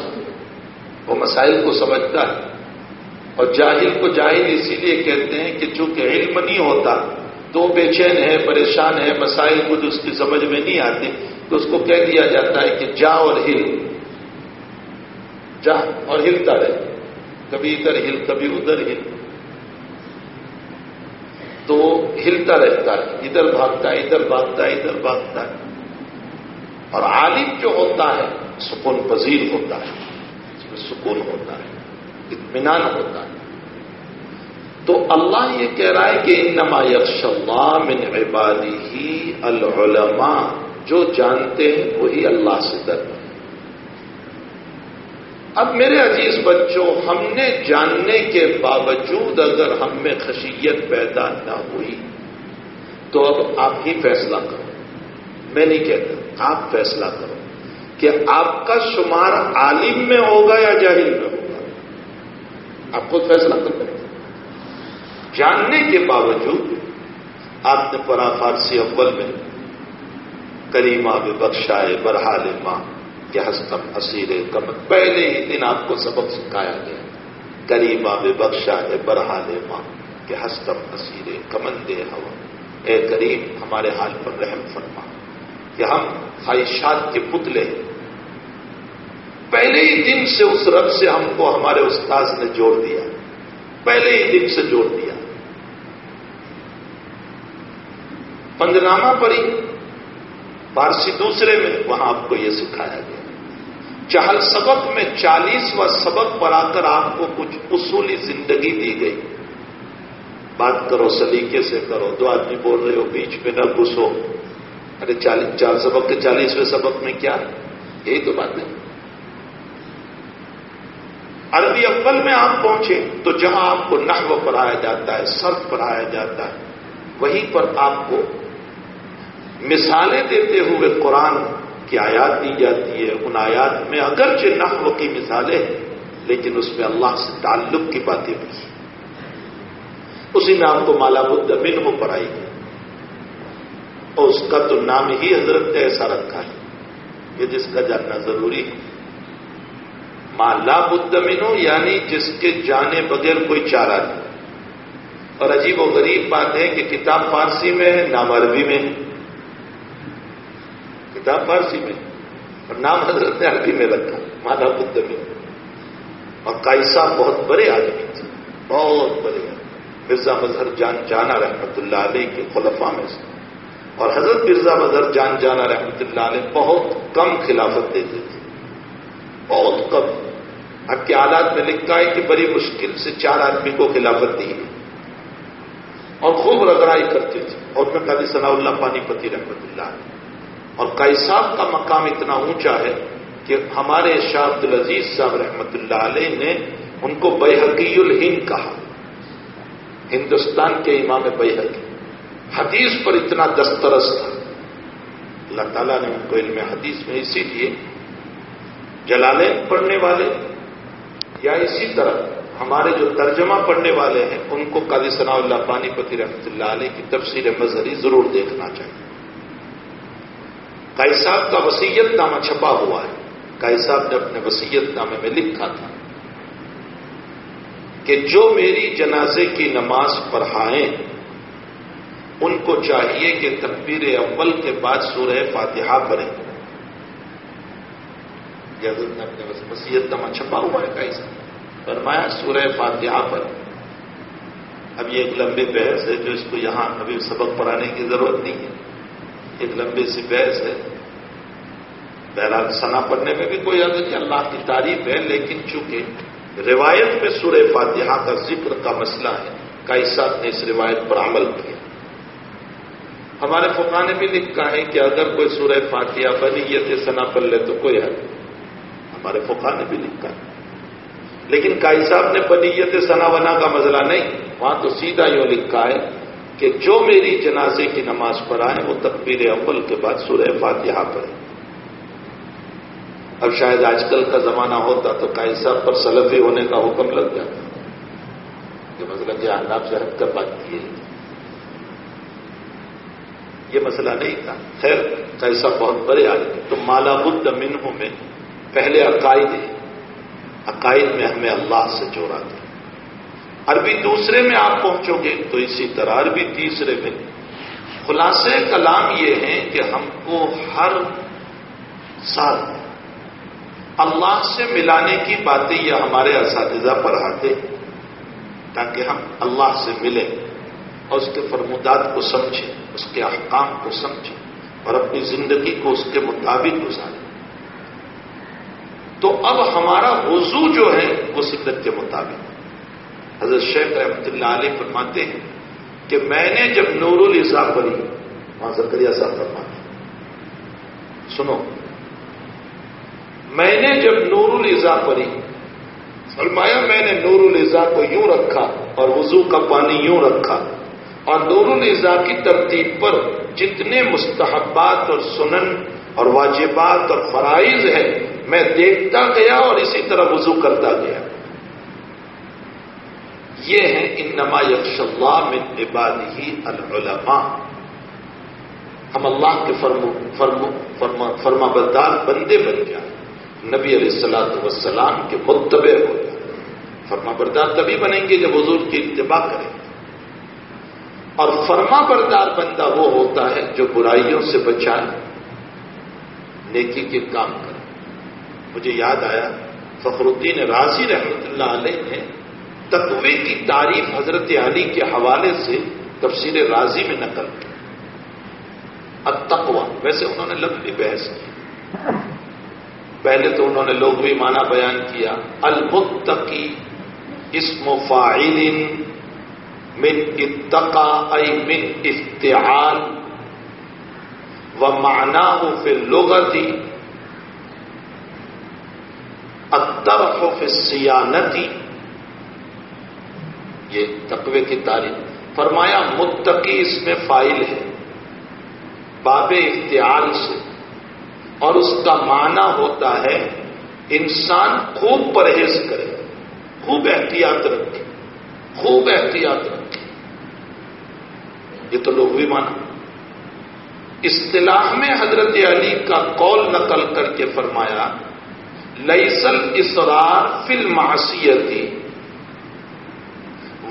وہ مسائل کو سمجھتا ہے۔ اور جاہل کو جاہل اسی لیے کہتے ہیں کہ چونکہ علم نہیں ہوتا تو بے چین ہے پریشان ہے مسائل کچھ اس کی سمجھ میں نہیں آتے، تو اس کو کہہ دیا جاتا ہے کہ جا اور ہل۔ جا اور ہلتا رہے۔ کبھی ادھر ہل، کبھی ادھر ہل۔ تو ہلتا رہتا ہے، ادھر بھاگتا ہے، ادھر بھاگتا ہے، ادھر بھاگتا ہے۔ اور عالم جو ہوتا ہے، سکون پذیر ہوتا ہے، اس میں سکون ہوتا ہے، اطمینان ہوتا ہے۔ تو اللہ یہ کہہ رہا ہے کہ انما یکش اللہ من عبادی ہی العلماء، جو جانتے ہیں، وہی اللہ سے ڈرتے اب میرے عزیز بچوں، ہم نے جاننے کے باوجود اگر ہم میں خشیت پیدا نہ ہوئی، تو اب آپ ہی فیصلہ کرو۔ میں نہیں کہتا، آپ فیصلہ کرو کہ آپ کا شمار عالم میں ہوگا یا جاہل میں ہوگا۔ آپ خود فیصلہ کرو۔ جاننے کے باوجود آپ نے پڑھا فارسی اول میں کریمہ بے بخشائے برحال ماں۔ کہ ہستم اسیر کم پہلے ہی دن آپ کو سبق سکھایا گیا۔ کریمہ بے بخشائے برحال ماں، کہ ہستم اسیر کمن دے ہوا۔ اے کریم، ہمارے حال پر رحم فرما، کہ ہم خواہشات کے پتلے پہلے ہی دن سے اس رب سے ہم کو ہمارے استاذ نے جوڑ دیا۔ پہلے ہی دن سے جوڑ دیا۔ پندرامہ پڑھی، فارسی دوسرے میں، وہاں آپ کو یہ سکھایا گیا۔ چہل سبق میں چالیسواں سبق پڑھا کر آپ کو کچھ اصولی زندگی دی گئی۔ بات کرو، سلیقے سے کرو۔ دو آدمی بول رہے ہو، بیچ میں نہ گھسو۔ ارے، چالیس، چار سبق کے چالیسویں سبق میں کیا؟ ہے یہی تو بات ہے۔ عربی اول میں آپ پہنچے تو جہاں آپ کو نحو پڑھایا جاتا ہے سرف پڑھایا جاتا ہے۔ وہیں پر آپ کو مثالیں دیتے ہوئے قرآن کی آیات دی جاتی ہے، ان آیات میں اگرچہ نحو کی مثالیں ہیں، لیکن اس میں اللہ سے تعلق کی باتیں بھی اسی میں آپ کو مالا بدھ من وہ پڑھائی ہے۔ اور اس کا تو نام ہی حضرت نے ایسا رکھا ہے یہ جس کا جاننا ضروری ہے۔ مالا بدھ منو یعنی جس کے جانے بغیر کوئی چارہ نہیں۔ اور عجیب و غریب بات ہے کہ کتاب فارسی میں ہے، نام عربی میں ہے۔ کتاب فارسی میں، اور نام حضرت نے عربی میں رکھا مالا بدھ میں۔ اور کائسا بہت بڑے آدمی تھے، بہت بڑے مرزا مظہر جان جانا رحمت اللہ علیہ کے خلفا میں سے۔ اور حضرت مرزا مظہر جان جانا رحمت اللہ علیہ بہت کم خلافت دیتے تھے۔ بہت کم۔ اب کے حالات میں لکھا ہے کہ بڑی مشکل سے چار آدمی کو خلافت دی ہے۔ اور خوب رگڑائی کرتے تھے۔ اور میں قادی ثناء اللہ پانی پتی رحمت اللہ علیہ۔ اور کائصاب کا مقام اتنا اونچا ہے کہ ہمارے شاہ عبد العزیز صاحب رحمت اللہ علیہ نے ان کو بحقی الہند کہا۔ ہندوستان کے امام بحقی حدیث پر اتنا دسترس تھا۔ اللہ تعالیٰ نے ان کو علم حدیث میں اسی لیے جلالے پڑھنے والے یا اسی طرح ہمارے جو ترجمہ پڑھنے والے ہیں، ان کو قاضی ثناء اللہ پانی پتی رحمۃ اللہ علیہ کی تفصیل مظہری ضرور دیکھنا چاہیے۔ کائی صاحب کا وسیعت نامہ چھپا ہوا ہے۔ کائی صاحب نے اپنے وسیعت نامے میں لکھا تھا کہ جو میری جنازے کی نماز پڑھائیں، ان کو چاہیے کہ تکبیر اول کے بعد سورہ فاتحہ پڑھیں۔ حضرت نے اپنے وسیعت نامہ چھپا ہوا ہے کائی صاحب۔ فرمایا، سورہ فاتحہ پر اب یہ ایک لمبے بحث ہے جو اس کو یہاں ابھی سبق پڑھانے کی ضرورت نہیں ہے۔ ایک لمبی سی بحث ہے۔ بہرحال سنا پڑھنے میں بھی کوئی حد نہیں، اللہ کی تعریف ہے، لیکن چونکہ روایت میں سورہ فاتحہ کا ذکر کا مسئلہ ہے کئی صاحب نے اس روایت پر عمل کیا۔ ہمارے فقہ نے بھی لکھا ہے کہ اگر کوئی سورہ فاتحہ بنی یہ سنا پڑھ لے تو کوئی حد ہمارے فقہ نے بھی لکھا ہے۔ لیکن کائی صاحب نے بنیت سنا ونا کا مسئلہ نہیں، وہاں تو سیدھا یوں لکھا ہے کہ جو میری جنازے کی نماز پڑھائیں وہ تکبیر اول کے بعد سورہ فاتحہ پڑھیں اب شاید آج کل کا زمانہ ہوتا تو کائی صاحب پر سلفی ہونے کا حکم لگ جاتا۔ یہ مسئلہ کہ جی آداب سے ہٹ کر بات کی ہے یہ مسئلہ نہیں تھا۔ خیر کائی صاحب بہت بڑے آدمی تو مالا بدھ منہوں میں پہلے عقائد ہیں۔ عقائد میں ہمیں اللہ سے جوڑا تھا عربی دوسرے میں آپ پہنچو گے تو اسی طرح عربی تیسرے میں۔ خلاصے کلام یہ ہے کہ ہم کو ہر سال اللہ سے ملانے کی باتیں یہ ہمارے اساتذہ پڑھاتے تاکہ ہم اللہ سے ملیں اور اس کے فرمودات کو سمجھیں، اس کے احکام کو سمجھیں اور اپنی زندگی کو اس کے مطابق گزاریں۔ تو اب ہمارا وضو جو ہے وہ سدت کے مطابق۔ حضرت شیخ رحمت اللہ علیہ فرماتے ہیں کہ میں نے جب نور الزا پڑھی، وہاں زکریہ صاحب فرماتے سنو، میں نے جب نور الزا پڑھی، فرمایا میں نے نور الزا کو یوں رکھا اور وضو کا پانی یوں رکھا۔ اور نور الزا کی ترتیب پر جتنے مستحبات اور سنن اور واجبات اور فرائض ہیں، میں دیکھتا گیا اور اسی طرح وضو کرتا گیا۔ یہ ہے ان یکش اللہ من عبادی العلماء. ہم اللہ کے فرم فرم فرما بردار بندے بن جائیں. نبی علیہ السلاۃ وسلام کے متبع ہو جائیں. فرما بردار تبھی بنیں گے جب حضور کی اتباع کریں گے. اور فرما بردار بندہ وہ ہوتا ہے جو برائیوں سے بچائے، نیکی کے کام کرے. مجھے یاد آیا، فخر الدین راضی رحمت اللہ علیہ نے تقوی کی تعریف حضرت علی کے حوالے سے تفسیر راضی میں نقل کی۔ ویسے انہوں نے لمبی بحث کی۔ پہلے تو انہوں نے لوگ بھی مانا بیان کیا۔ المتقی اسم فاعل من اتقا، ای من افتعال۔ و مانا فی اللغتی الطرف فی السیانتی یہ تقوی کی تعریف۔ فرمایا، متقی اس میں فائل ہے، باب اختیار سے۔ اور اس کا معنی ہوتا ہے، انسان خوب پرہیز کرے، خوب احتیاط رکھے، خوب احتیاط رکھے۔ یہ تو لوگ بھی مانا۔ اصطلاح میں حضرت علی کا قول نقل کر کے فرمایا لئیسل اسرار فل معصیتی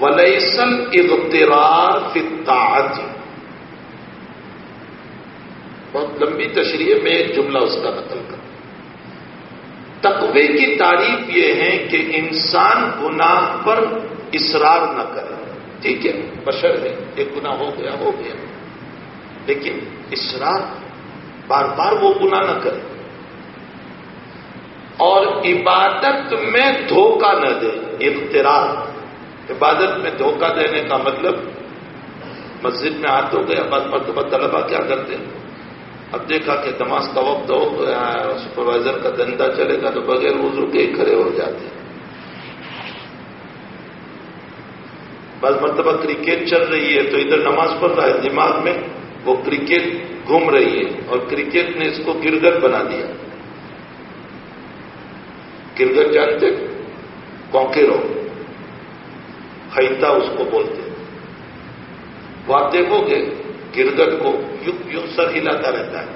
ولیسل اغترار فطاعت بہت لمبی تشریح میں ایک جملہ اس کا نقل کر تقوی کی تعریف یہ ہے کہ انسان گناہ پر اصرار نہ کرے۔ ٹھیک ہے، بشر ہے، ایک گناہ ہو گیا ہو گیا۔ لیکن اصرار بار بار وہ گناہ نہ کرے۔ اور عبادت میں دھوکہ نہ دے اختراع عبادت میں دھوکہ دینے کا مطلب مسجد میں ہاتھ ہو گیا بس مرتبہ طلبا کیا کرتے ہیں؟ اب دیکھا کہ نماز کا وقت ہو گیا سپروائزر کا دندا چلے گا تو بغیر وضو کے ہی کھڑے ہو جاتے ہیں۔ بس مرتبہ کرکٹ چل رہی ہے تو ادھر نماز پڑھ رہا ہے، دماغ میں وہ کرکٹ گھوم رہی ہے اور کرکٹ نے اس کو گرگٹ بنا دیا۔ کرگٹ جانتے کوکیرو خیتا اس کو بولتے وہ آپ دیکھو گے، گرگٹ کو یوں یوں سر ہلاتا رہتا ہے۔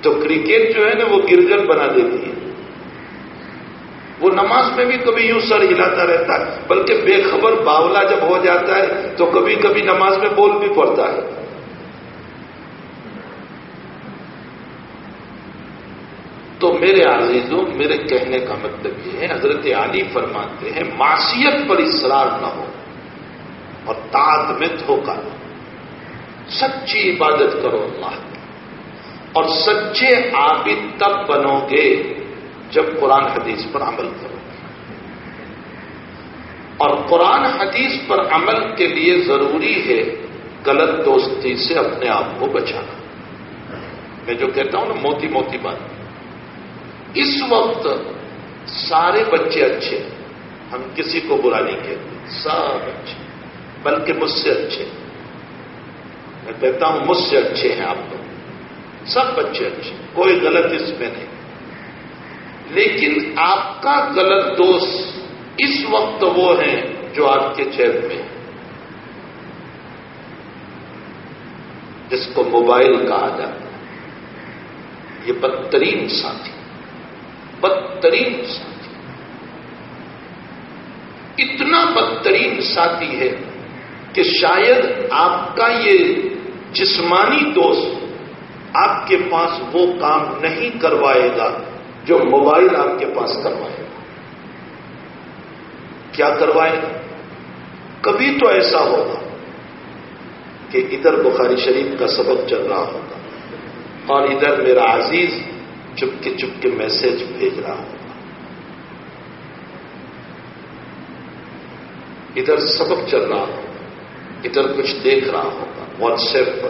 تو کرکٹ جو ہے نا، وہ گرگٹ بنا دیتی ہے۔ وہ نماز میں بھی کبھی یوں سر ہلاتا رہتا ہے، بلکہ بے خبر باولا جب ہو جاتا ہے، تو کبھی کبھی نماز میں بول بھی پڑتا ہے۔ تو میرے عزیزوں، میرے کہنے کا مطلب یہ ہے، حضرت علی فرماتے ہیں، معصیت پر اصرار نہ ہو اور تعت میں دھوکہ نہ سچی عبادت کرو اللہ کی۔ اور سچے عابد تب بنو گے جب قرآن حدیث پر عمل کرو گے۔ اور قرآن حدیث پر عمل کے لیے ضروری ہے غلط دوستی سے اپنے آپ کو بچانا۔ میں جو کہتا ہوں نا، موتی موتی بات۔ اس وقت سارے بچے اچھے ہم کسی کو برا نہیں کہتے، سب اچھے بلکہ مجھ سے اچھے میں کہتا ہوں مجھ سے اچھے ہیں آپ لوگ۔ سب بچے اچھے کوئی غلط اس میں نہیں۔ لیکن آپ کا غلط دوست اس وقت وہ ہیں جو آپ کے چیب میں جس کو موبائل کہا جاتا ہے۔ یہ بدترین ساتھی۔ بدترین ساتھی اتنا بدترین ساتھی ہے کہ شاید آپ کا یہ جسمانی دوست آپ کے پاس وہ کام نہیں کروائے گا جو موبائل آپ کے پاس کروائے گا۔ کیا کروائے گا؟ کبھی تو ایسا ہوگا کہ ادھر بخاری شریف کا سبق چل رہا ہوگا اور ادھر میرا عزیز چپ کے چپ کے میسج بھیج رہا ہوگا ادھر سبق چل رہا ہوگا ادھر کچھ دیکھ رہا ہوگا واٹس ایپ پر۔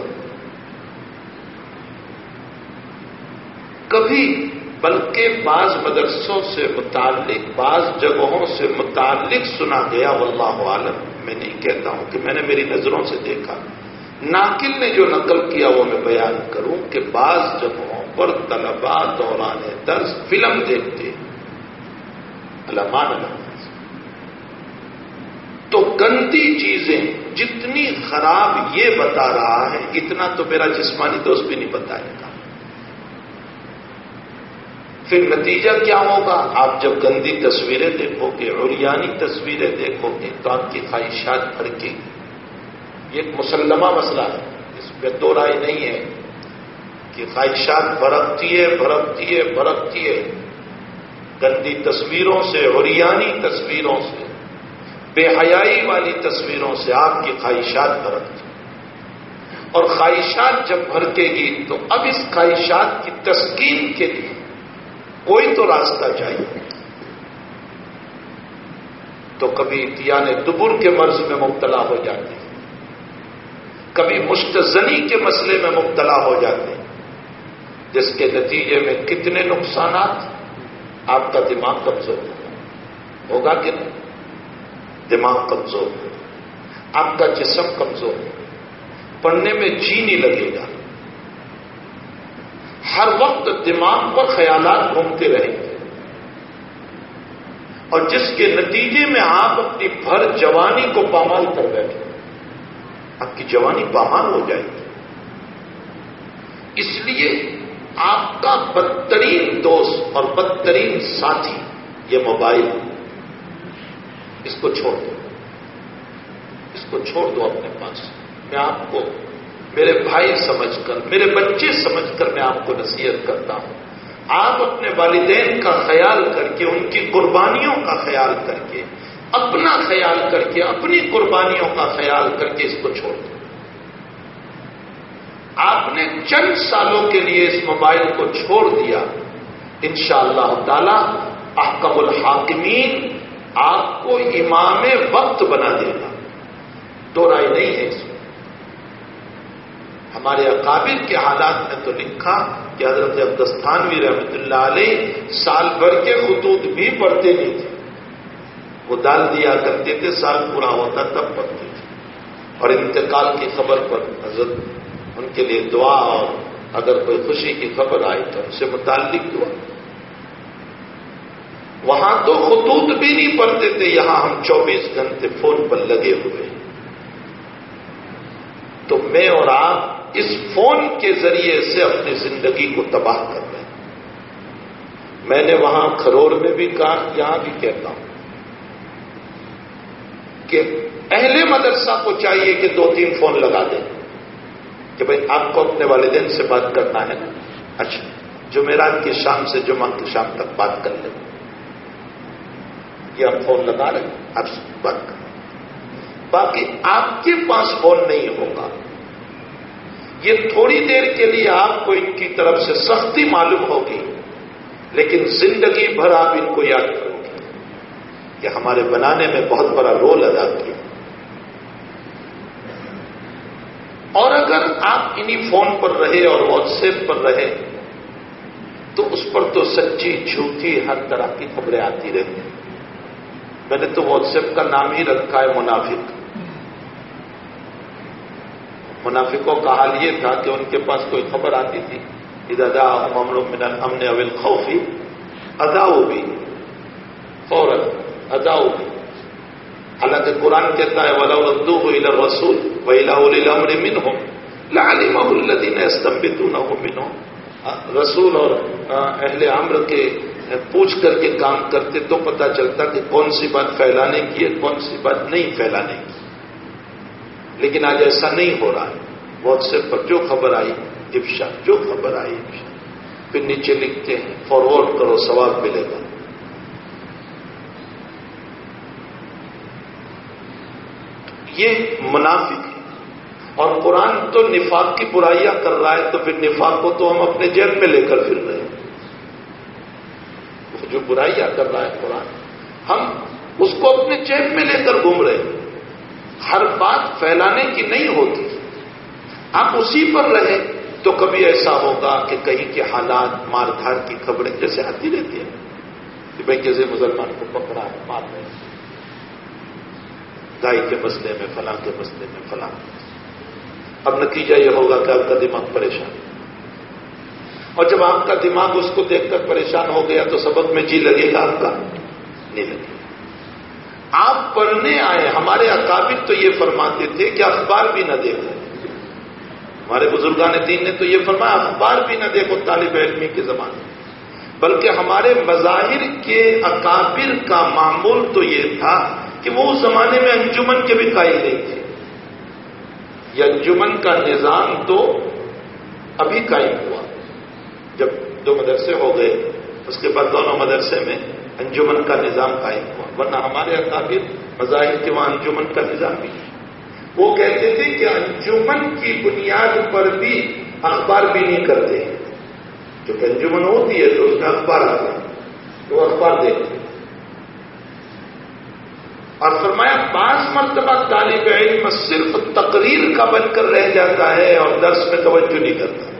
کبھی بلکہ بعض مدرسوں سے متعلق، بعض جگہوں سے متعلق سنا گیا، واللہ عالم، میں نہیں کہتا ہوں کہ میں نے میری نظروں سے دیکھا۔ ناقل نے جو نقل کیا وہ میں بیان کروں کہ بعض جگہوں پر طلبا دوران درس فلم دیکھتے علمان تو گندی چیزیں جتنی خراب یہ بتا رہا ہے، اتنا تو میرا جسمانی دوست بھی نہیں بتائے گا پھر نتیجہ کیا ہوگا؟ آپ جب گندی تصویریں دیکھو گے اور یعنی تصویریں دیکھو گے، تو آپ کی خواہشات بھڑکیں گی یہ ایک مسلمہ مسئلہ ہے، اس پہ دو رائے نہیں ہے۔ کہ خواہشات بھڑکتی ہے بھڑکتی ہے بھڑکتی ہے۔ گندی تصویروں سے اور تصویروں سے، بے حیائی والی تصویروں سے آپ کی خواہشات برتتی۔ اور خواہشات جب بھرکے گی تو اب اس خواہشات کی تسکین کے لیے کوئی تو راستہ چاہیے۔ تو کبھی نے دبر کے مرض میں مبتلا ہو جاتے ہیں۔ کبھی مستزنی کے مسئلے میں مبتلا ہو جاتے ہیں۔ جس کے نتیجے میں کتنے نقصانات آپ کا دماغ کمزور ہوگا۔ ہوگا کہ نہیں دماغ کمزور ہوگا۔ آپ کا جسم کمزور ہوگا۔ پڑھنے میں جی نہیں لگے گا۔ ہر وقت دماغ پر خیالات گھومتے رہیں۔ گے اور جس کے نتیجے میں آپ اپنی بھر جوانی کو پامال کر بیٹھے، آپ کی جوانی پامال ہو جائے گی۔ اس لیے آپ کا بدترین دوست اور بدترین ساتھی یہ موبائل اس کو چھوڑ دو۔ اس کو چھوڑ دو اپنے پاس۔ میں آپ کو، میرے بھائی سمجھ کر، میرے بچے سمجھ کر میں آپ کو نصیحت کرتا ہوں۔ آپ اپنے والدین کا خیال کر کے، ان کی قربانیوں کا خیال کر کے، اپنا خیال کر کے، اپنی قربانیوں کا خیال کر کے اس کو چھوڑ دو۔ آپ نے چند سالوں کے لیے اس موبائل کو چھوڑ دیا۔ ان شاء اللہ تعالی احکم الحاکمین آپ کو امام وقت بنا دے گا۔ دو رائے نہیں ہے اس میں۔ ہمارے اقابل کے حالات میں تو لکھا کہ حضرت عبدستانوی رحمت اللہ علیہ سال بھر کے خطوط بھی پڑھتے نہیں تھے۔ وہ ڈال دیا کرتے تھے، سال پورا ہوتا تب پڑھتے تھے۔ اور انتقال کی خبر پر حضرت ان کے لیے دعا اور اگر کوئی خوشی کی خبر آئی تو ان سے متعلق دعا۔ وہاں تو خطوط بھی نہیں پڑھتے تھے، یہاں ہم چوبیس گھنٹے فون پر لگے ہوئے تو میں اور آپ اس فون کے ذریعے سے اپنی زندگی کو تباہ کر رہے ہیں۔ میں نے وہاں کھروڑ میں بھی کہا، یہاں بھی کہتا ہوں کہ اہل مدرسہ کو چاہیے کہ دو تین فون لگا دیں۔ کہ بھائی آپ کو اپنے والدین سے بات کرنا ہے۔ نا اچھا جمعرات کی شام سے جمعہ کی شام تک بات کر لیں۔ یہ آپ فون لگا رہے ہیں، آپ بات کر باقی آپ کے پاس فون نہیں ہوگا۔ یہ تھوڑی دیر کے لیے آپ کو ان کی طرف سے سختی معلوم ہوگی، لیکن زندگی بھر آپ ان کو یاد کرو گے کہ ہمارے بنانے میں بہت بڑا رول ادا کیا۔ اور اگر آپ انہی فون پر رہے اور واٹس ایپ پر رہے، تو اس پر تو سچی جھوٹی ہر طرح کی خبریں آتی رہتی میں نے تو واٹس ایپ کا نام ہی رکھا ہے منافق۔ منافقوں کا حال یہ تھا کہ ان کے پاس کوئی خبر آتی تھی۔ ادا من امن اول خوفی اداؤ بھی، فوراً اداؤ بھی۔ حالانکہ قرآن کہتا ہے ولا ردو ہو رسول ولا من ہو لالی محلدین استمبت نہ ہو من ہو رسول اور اہل عمر کے پوچھ کر کے کام کرتے تو پتا چلتا کہ کون سی بات پھیلانے کی ہے، کون سی بات نہیں پھیلانے کی۔ لیکن آج ایسا نہیں ہو رہا ہے۔ واٹس ایپ پر جو خبر آئی، افشا، جو خبر آئی، افشا۔ پھر نیچے لکھتے ہیں، فارورڈ کرو سواب ملے گا۔ یہ منافق ہے۔ اور قرآن تو نفاق کی برائیاں کر رہا ہے، تو پھر نفاق کو تو ہم اپنے جیب میں لے کر پھر رہے ہیں۔ جو برائیاں کر رہا ہے قرآن، ہم اس کو اپنے جیب میں لے کر گھوم رہے ہیں۔ ہر بات پھیلانے کی نہیں ہوتی۔ آپ اسی پر رہے تو کبھی ایسا ہوگا کہ کہیں کے حالات مار دھار کی خبریں جیسے آتی رہتی ہیں کہ بھائی کیسے مسلمان کو پکڑا ہے مار رہے گائے کے مسئلے میں، فلاں کے مسئلے میں، فلاں۔ اب نتیجہ یہ ہوگا کہ آپ کا دماغ پریشان اور جب آپ کا دماغ اس کو دیکھ کر پریشان ہو گیا تو سبق میں جی لگے گا، آپ کا نہیں لگے گا۔ آپ پڑھنے آئے، ہمارے اکابر تو یہ فرماتے تھے کہ اخبار بھی نہ دیکھو۔ ہمارے بزرگان دین نے تو یہ فرمایا، اخبار بھی نہ دیکھو طالب علمی کے زمانے۔ بلکہ ہمارے مظاہر کے اکابر کا معمول تو یہ تھا کہ وہ اس زمانے میں انجمن کے بھی قائل نہیں تھے۔ یہ انجمن کا نظام تو ابھی قائم ہوا۔ جب دو مدرسے ہو گئے، اس کے بعد دونوں مدرسے میں انجمن کا نظام قائم ہوا۔ ورنہ ہمارے اکابر مظاہر کے وہاں انجمن کا نظام بھی وہ کہتے تھے کہ انجمن کی بنیاد پر بھی اخبار بھی نہیں کرتے۔ جو کہ انجمن ہوتی ہے تو اس میں اخبار آتا ہے تو اخبار دیکھتے اور فرمایا پانچ مرتبہ طالب علم صرف تقریر کا بن کر رہ جاتا ہے اور درس میں توجہ نہیں کرتا؟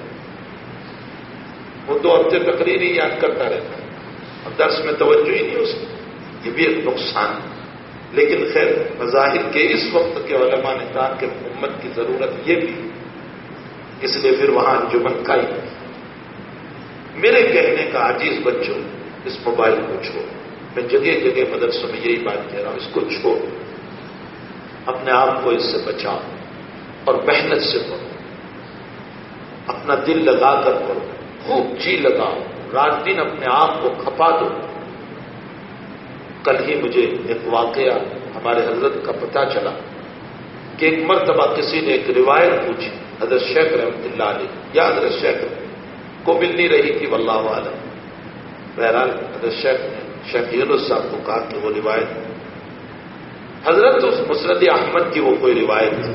وہ دو ہفتے تقریر ہی یاد کرتا رہتا ہے اور درس میں توجہ ہی نہیں اس یہ بھی ایک نقصان ہے۔ لیکن خیر، مظاہر کے اس وقت کے علماء نے کہا کہ امت کی ضرورت یہ بھی اس لیے پھر وہاں انجمن کا ہی میرے کہنے کا عجیز بچوں، اس موبائل کو چھوڑ میں جگہ جگہ مدرسوں میں یہی بات کہہ رہا ہوں، اس کو چھوڑ۔ اپنے آپ کو اس سے بچاؤ اور محنت سے پڑھو۔ اپنا دل لگا کر پڑھو، خوب جی لگاؤ، رات دن اپنے آپ کو کھپا دو۔ کل ہی مجھے ایک واقعہ ہمارے حضرت کا پتہ چلا کہ ایک مرتبہ کسی نے ایک روایت پوچھی، حضرت شیخ رحمت اللہ علیہ۔ یا حضرت شیخ؟ کو مل نہیں رہی تھی، واللہ عالم۔ بہرحال حضرت شیخ نے شیخ یونس صاحب کو کہا کہ وہ روایت۔ حضرت اس مسرد احمد کی وہ کوئی روایت۔ تھی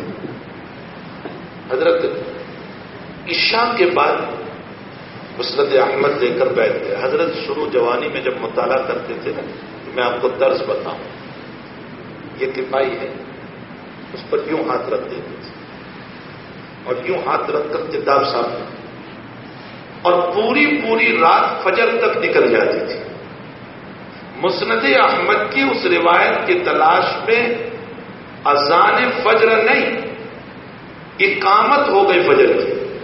حضرت عشاء کے بعد مسرد احمد لے کر بیٹھ گئے حضرت شروع جوانی میں جب مطالعہ کرتے تھے نا، میں آپ کو طرز بتاؤں۔ یہ کفائی ہے۔ اس پر یوں ہاتھ رکھ دیتے تھے۔ اور یوں ہاتھ رکھ کر کتاب صاحب اور پوری پوری رات فجر تک نکل جاتی تھی۔ مسند احمد کی اس روایت کی تلاش میں اذان فجر نہیں، اقامت ہو گئی فجر کی۔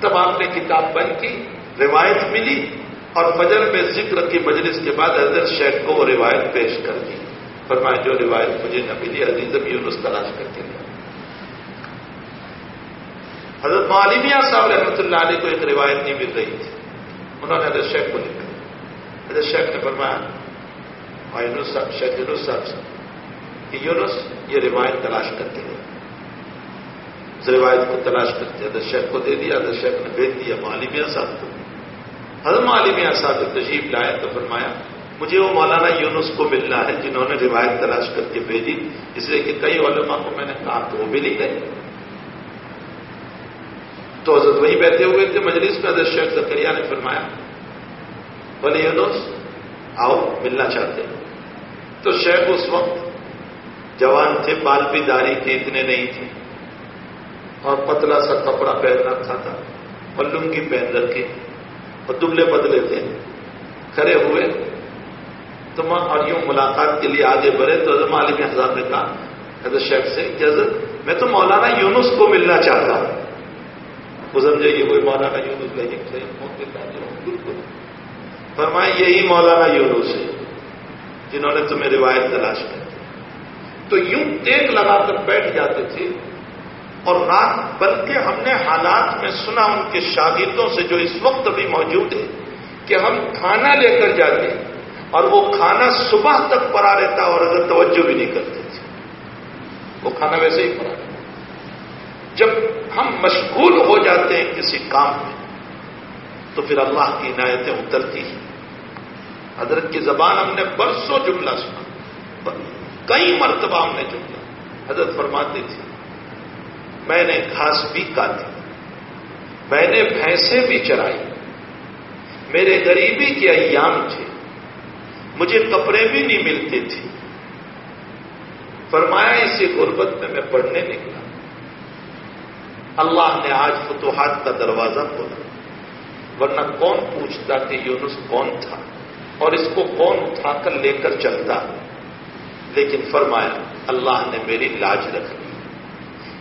تب آپ نے کتاب بند کی، روایت ملی اور فجر میں ذکر کی مجلس کے بعد حضرت شیخ کو وہ روایت پیش کر دی۔ فرمائے جو روایت مجھے نہ ملی عزیزم یونس تلاش کر کے لیا حضرت معلومیہ صاحب رحمۃ اللہ علیہ کو ایک روایت نہیں مل رہی تھی۔ انہوں نے حضرت شیخ کو لکھا۔ حضرت شیخ نے فرمایا یونس صاحب شیخ یونس صاحب کہ یونس یہ روایت تلاش کرتے ہیں۔ اس روایت کو تلاش کرتے حضرت شیخ کو دے دیا حضرت شیخ نے بھیج دیا معلومیہ صاحب کو۔ حضرت عالم صاحب تشریف لائے تو فرمایا، مجھے وہ مولانا یونس کو ملنا ہے جنہوں نے روایت تلاش کر کے بھیجی۔ اس لیے کہ کئی علماء کو میں نے کہا تو وہ ملی گئے تو حضرت وہی بیٹھے ہوئے تھے مجلس میں۔ حضرت شیخ زکریہ نے فرمایا، بولے یونس، آؤ ملنا چاہتے ہیں۔ تو شیخ اس وقت جوان تھے، بال بھی داری تھے اتنے نہیں تھے۔ اور پتلا سا کپڑا پہن رکھا تھا اور لنگی پہن رکھے اور دبلے بدلے تھے۔ کھڑے ہوئے، تو اور یوں ملاقات کے لیے آگے بڑھے تو حضرت عالم حضرت نے کہا، حضرت شیخ سے، کہ حضرت، میں تو مولانا یونس کو ملنا چاہتا ہوں۔ وہ سمجھے کوئی مولانا یونس بالکل فرمائے، یہی مولانا یونس ہے۔ جنہوں نے تمہیں روایت تلاش کر تو یوں ٹیک لگا کر بیٹھ جاتے تھے اور رات بلکہ ہم نے حالات میں سنا ان کے شاگردوں سے جو اس وقت بھی موجود ہے کہ ہم کھانا لے کر جاتے اور وہ کھانا صبح تک پڑا رہتا اور اگر توجہ بھی نہیں کرتے تھے۔ وہ کھانا ویسے ہی پڑا رہتا۔ جب ہم مشغول ہو جاتے ہیں کسی کام میں، تو پھر اللہ کی عنایتیں اترتی ہیں۔ حضرت کی زبان ہم نے برسوں جملہ سنا۔ کئی مرتبہ ہم نے جملہ۔ حضرت فرماتی تھی میں نے گھاس بھی کاٹی، میں نے بھینسیں بھی چرائی۔ میرے غریبی کے ایام تھے، مجھے کپڑے بھی نہیں ملتے تھے۔ فرمایا اسی غربت میں میں پڑھنے نکلا۔ اللہ نے آج فتوحات کا دروازہ کھولا، ورنہ کون پوچھتا کہ یونس کون تھا؟ اور اس کو کون اٹھا کر لے کر چلتا؟ لیکن فرمایا، اللہ نے میری لاج رکھ لی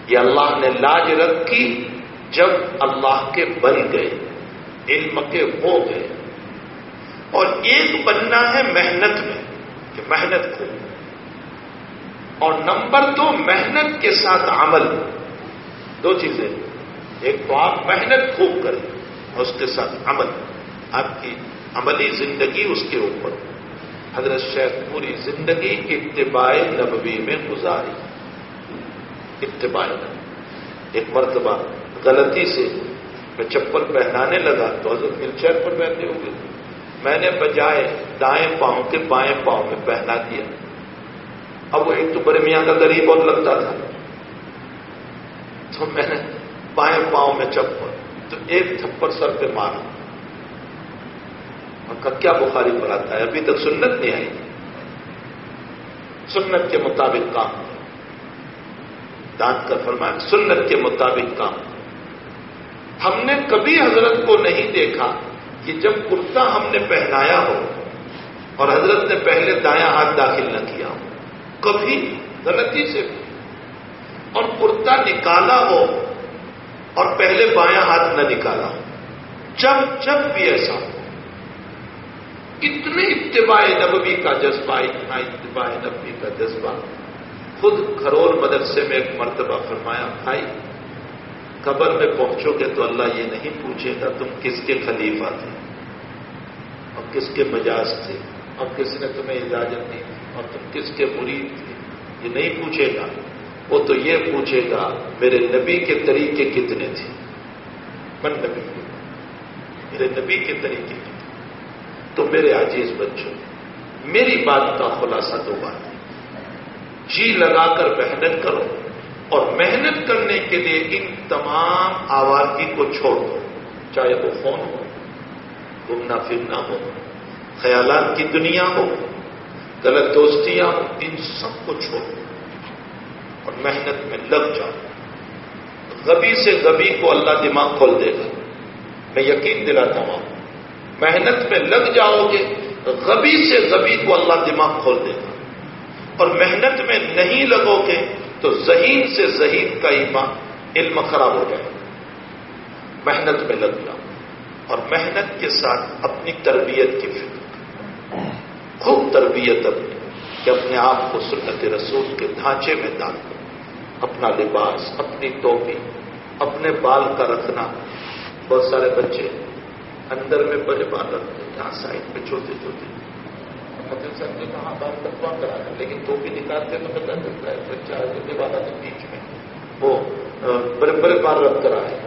یہ اللہ نے لاج رکھی جب اللہ کے بن گئے، علم کے ہو گئے۔ اور ایک بننا ہے محنت میں، کہ محنت کو۔ اور نمبر دو، محنت کے ساتھ عمل۔ دو چیزیں۔ ایک تو آپ محنت خوب کریں اور اس کے ساتھ عمل۔ آپ کی عملی زندگی اس کے اوپر۔ حضرت شیخ پوری زندگی اتباع نبوی میں گزاری۔ اتباع ایک مرتبہ غلطی سے میں چپل پہنانے لگا تو حضرت مل چیر پر بیٹھے ہوئے میں نے بجائے دائیں پاؤں کے بائیں پاؤں میں پہنا دیا۔ اب وہ ایک تو بڑے میاں کا غریب اور لگتا تھا۔ تو میں نے بائیں پاؤں میں چپل تو ایک تھپڑ سر پہ مارا۔ کا کیا بخاری پڑھاتا ہے؟ ابھی تک سنت نہیں آئی۔ سنت کے مطابق کام۔ دانت کر فرمایا، سنت کے مطابق کام۔ ہم نے کبھی حضرت کو نہیں دیکھا کہ جب کرتا ہم نے پہنایا ہو اور حضرت نے پہلے دایاں ہاتھ داخل نہ کیا ہو۔ کبھی غلطی سے۔ بھی اور کرتا نکالا ہو اور پہلے بایاں ہاتھ نہ نکالا ہو۔ جب جب بھی ایسا ہو۔ اتنے اتباع نبوی کا جذبہ، اتنا اتباع نبوی کا جذبہ۔ خود کھرول مدرسے میں ایک مرتبہ فرمایا، بھائی، قبر میں پہنچو گے تو اللہ یہ نہیں پوچھے گا تم کس کے خلیفہ تھے، اور کس کے مجاز تھے، اور کس نے تمہیں اجازت دی، اور تم کس کے مرید تھے۔ یہ نہیں پوچھے گا۔ وہ تو یہ پوچھے گا، میرے نبی کے طریقے کتنے تھے؟ من نبی، میرے نبی کے طریقے کتنے تو میرے عزیز بچوں، میری بات کا خلاصہ دو بات۔ جی لگا کر محنت کرو اور محنت کرنے کے لیے ان تمام آوازی کو چھوڑ دو، چاہے وہ فون ہو، گھومنا پھرنا ہو، خیالات کی دنیا ہو، غلط دوستیاں ہو، ان سب کو چھوڑ دو۔ اور محنت میں لگ جاؤ۔ غبی سے غبی کو اللہ دماغ کھول دے گا۔ میں یقین دلاتا ہوں محنت میں لگ جاؤ گے، غبی سے غبی کو اللہ دماغ کھول دے گا۔ اور محنت میں نہیں لگو گے تو ذہین سے ذہین کا ایمان علم خراب ہو جائے محنت میں لگ جاؤ۔ اور محنت کے ساتھ اپنی تربیت کی فکر۔ خوب تربیت اپنی، کہ اپنے آپ کو سنت رسول کے ڈھانچے میں ڈال دو اپنا لباس، اپنی ٹوپی، اپنے بال کا رکھنا۔ بہت سارے بچے اندر میں بڑے بال رکھتے جہاں سائڈ پہ چھوٹے چھوٹے۔ صاحب نے کہا بال کٹوا کرا ہے لیکن ٹوپی نکالتے تو پتہ چلتا ہے پھر چار دینے والا تو بیچ میں۔ وہ بڑے بڑے بال رکھ کر آئے۔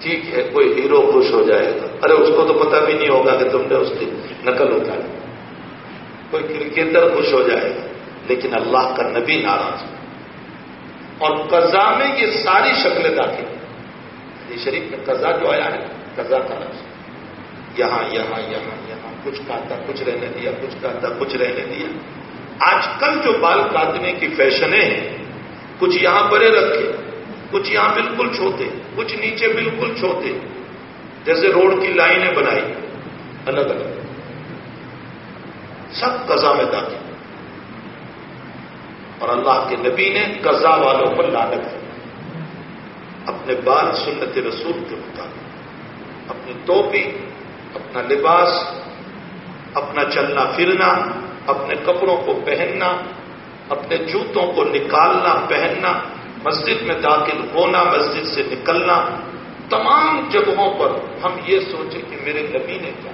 ٹھیک ہے کوئی ہیرو خوش ہو جائے گا۔ ارے اس کو تو پتا بھی نہیں ہوگا کہ تم نے اس کی نقل اٹھائی۔ کوئی کرکٹر خوش ہو جائے گا لیکن اللہ کا نبی ناراض۔ اور قزا میں یہ ساری شکلیں داخل۔ یہ شریف میں قزا جو آیا ہے قزا کا لفظ۔ یہاں یہاں یہاں یہاں، کچھ کاٹا کچھ رہنے دیا، کچھ کاٹا کچھ رہنے دیا۔ آج کل جو بال کاٹنے کی فیشنیں ہیں، کچھ یہاں بڑے رکھے، کچھ یہاں بالکل چھوتے کچھ نیچے بالکل چھوتے جیسے روڈ کی لائنیں بنائی، الگ الگ۔ سب قزا میں داخل۔ اور اللہ کے نبی نے قزا والوں پر لانت ہے اپنے بال سنت رسول کے مطابق، اپنی ٹوپی، اپنا لباس، اپنا چلنا پھرنا، اپنے کپڑوں کو پہننا، اپنے جوتوں کو نکالنا، پہننا، مسجد میں داخل ہونا، مسجد سے نکلنا، تمام جگہوں پر ہم یہ سوچیں کہ میرے نبی نے کیا۔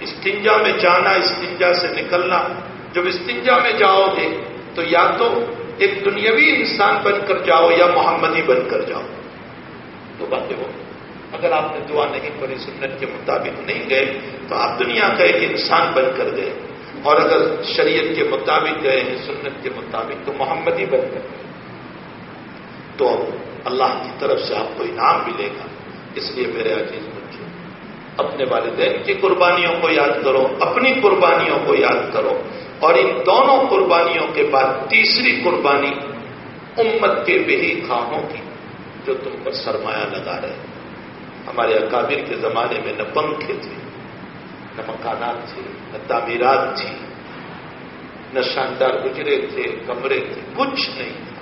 استنجا میں جانا، استنجا سے نکلنا۔ جب استنجا میں جاؤ گے تو یا تو ایک دنیاوی انسان بن کر جاؤ یا محمدی بن کر جاؤ۔ تو باتیں ہو اگر آپ نے دعا نہیں پڑھی، سنت کے مطابق نہیں گئے، تو آپ دنیا کا ایک انسان بن کر گئے۔ اور اگر شریعت کے مطابق گئے ہیں سنت کے مطابق تو محمدی بن کر گئے۔ تو اللہ کی طرف سے آپ کو انعام ملے گا۔ اس لیے میرے عزیز بچوں، اپنے والدین کی قربانیوں کو یاد کرو، اپنی قربانیوں کو یاد کرو۔ اور ان دونوں قربانیوں کے بعد تیسری قربانی امت کے بہی خواہوں کی، جو تم پر سرمایہ لگا رہے ہمارے اکابر کے زمانے میں نہ پنکھے تھے، نہ مکانات تھے، نہ تعمیرات تھی، نہ شاندار گجرے تھے، کمرے تھے، کچھ نہیں تھا۔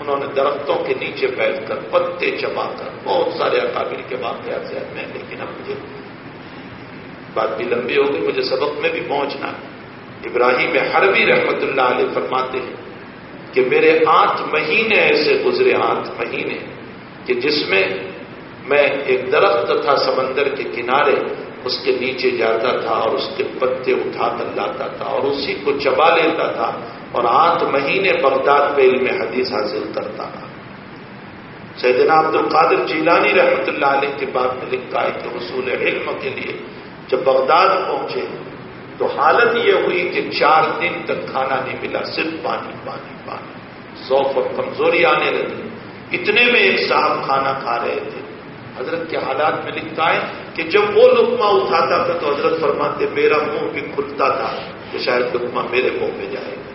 انہوں نے درختوں کے نیچے بیٹھ کر پتے چبا کر بہت سارے اکابر کے واقعات سے میں لیکن اب مجھے بات بھی لمبی ہو گئی، مجھے سبق میں بھی پہنچنا ابراہیم حربی رحمت اللہ علیہ فرماتے ہیں کہ میرے آٹھ مہینے ایسے گزرے، آٹھ مہینے، کہ جس میں میں ایک درخت تھا سمندر کے کنارے، اس کے نیچے جاتا تھا اور اس کے پتے اٹھا کر لاتا تھا اور اسی کو چبا لیتا تھا اور آٹھ مہینے بغداد میں علم حدیث حاصل کرتا تھا۔ سیدنا عبد القادر جیلانی رحمت اللہ علیہ کے بعد میں لکھا ہے کہ حصول علم کے لیے جب بغداد پہنچے تو حالت یہ ہوئی کہ چار دن تک کھانا نہیں ملا، صرف پانی پانی پانی۔ ذوق اور کمزوری آنے لگی۔ اتنے میں ایک صاحب کھانا کھا رہے تھے۔ حضرت کے حالات میں لکھتا ہے کہ جب وہ لکما اٹھاتا تھا تو حضرت فرماتے، میرا منہ بھی کھلتا تھا کہ شاید لکما میرے منہ میں جائے گا۔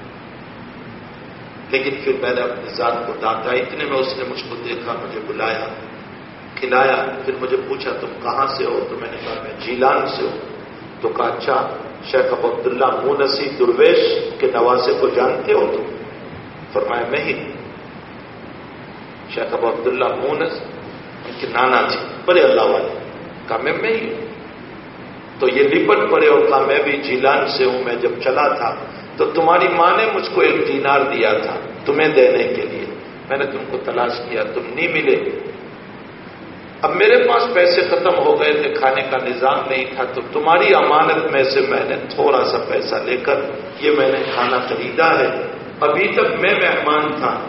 لیکن پھر میں نے اپنی ذات کو ڈانٹا۔ اتنے میں اس نے مجھ کو دیکھا، مجھے بلایا، کھلایا۔ پھر مجھے پوچھا، تم کہاں سے ہو؟ تو میں نے کہا، میں جیلان سے ہوں۔ تو کہا اچھا شیخ اب عبداللہ مونسی درویش کے نوازے کو جانتے ہو تم فرمایا میں ہی شیخ عبداللہ مونس ان کے نانا تھے، بڑے اللہ والے۔ کہا میں میں ہی۔ ہوں تو یہ لپٹ پڑے اور کہا میں بھی جیلان سے ہوں میں جب چلا تھا، تو تمہاری ماں نے مجھ کو ایک دینار دیا تھا تمہیں دینے کے لیے۔ میں نے تم کو تلاش کیا، تم نہیں ملے۔ اب میرے پاس پیسے ختم ہو گئے تھے، کھانے کا نظام نہیں تھا، تو تمہاری امانت میں سے میں نے تھوڑا سا پیسہ لے کر یہ میں نے کھانا خریدا ہے۔ ابھی تک میں مہمان تھا،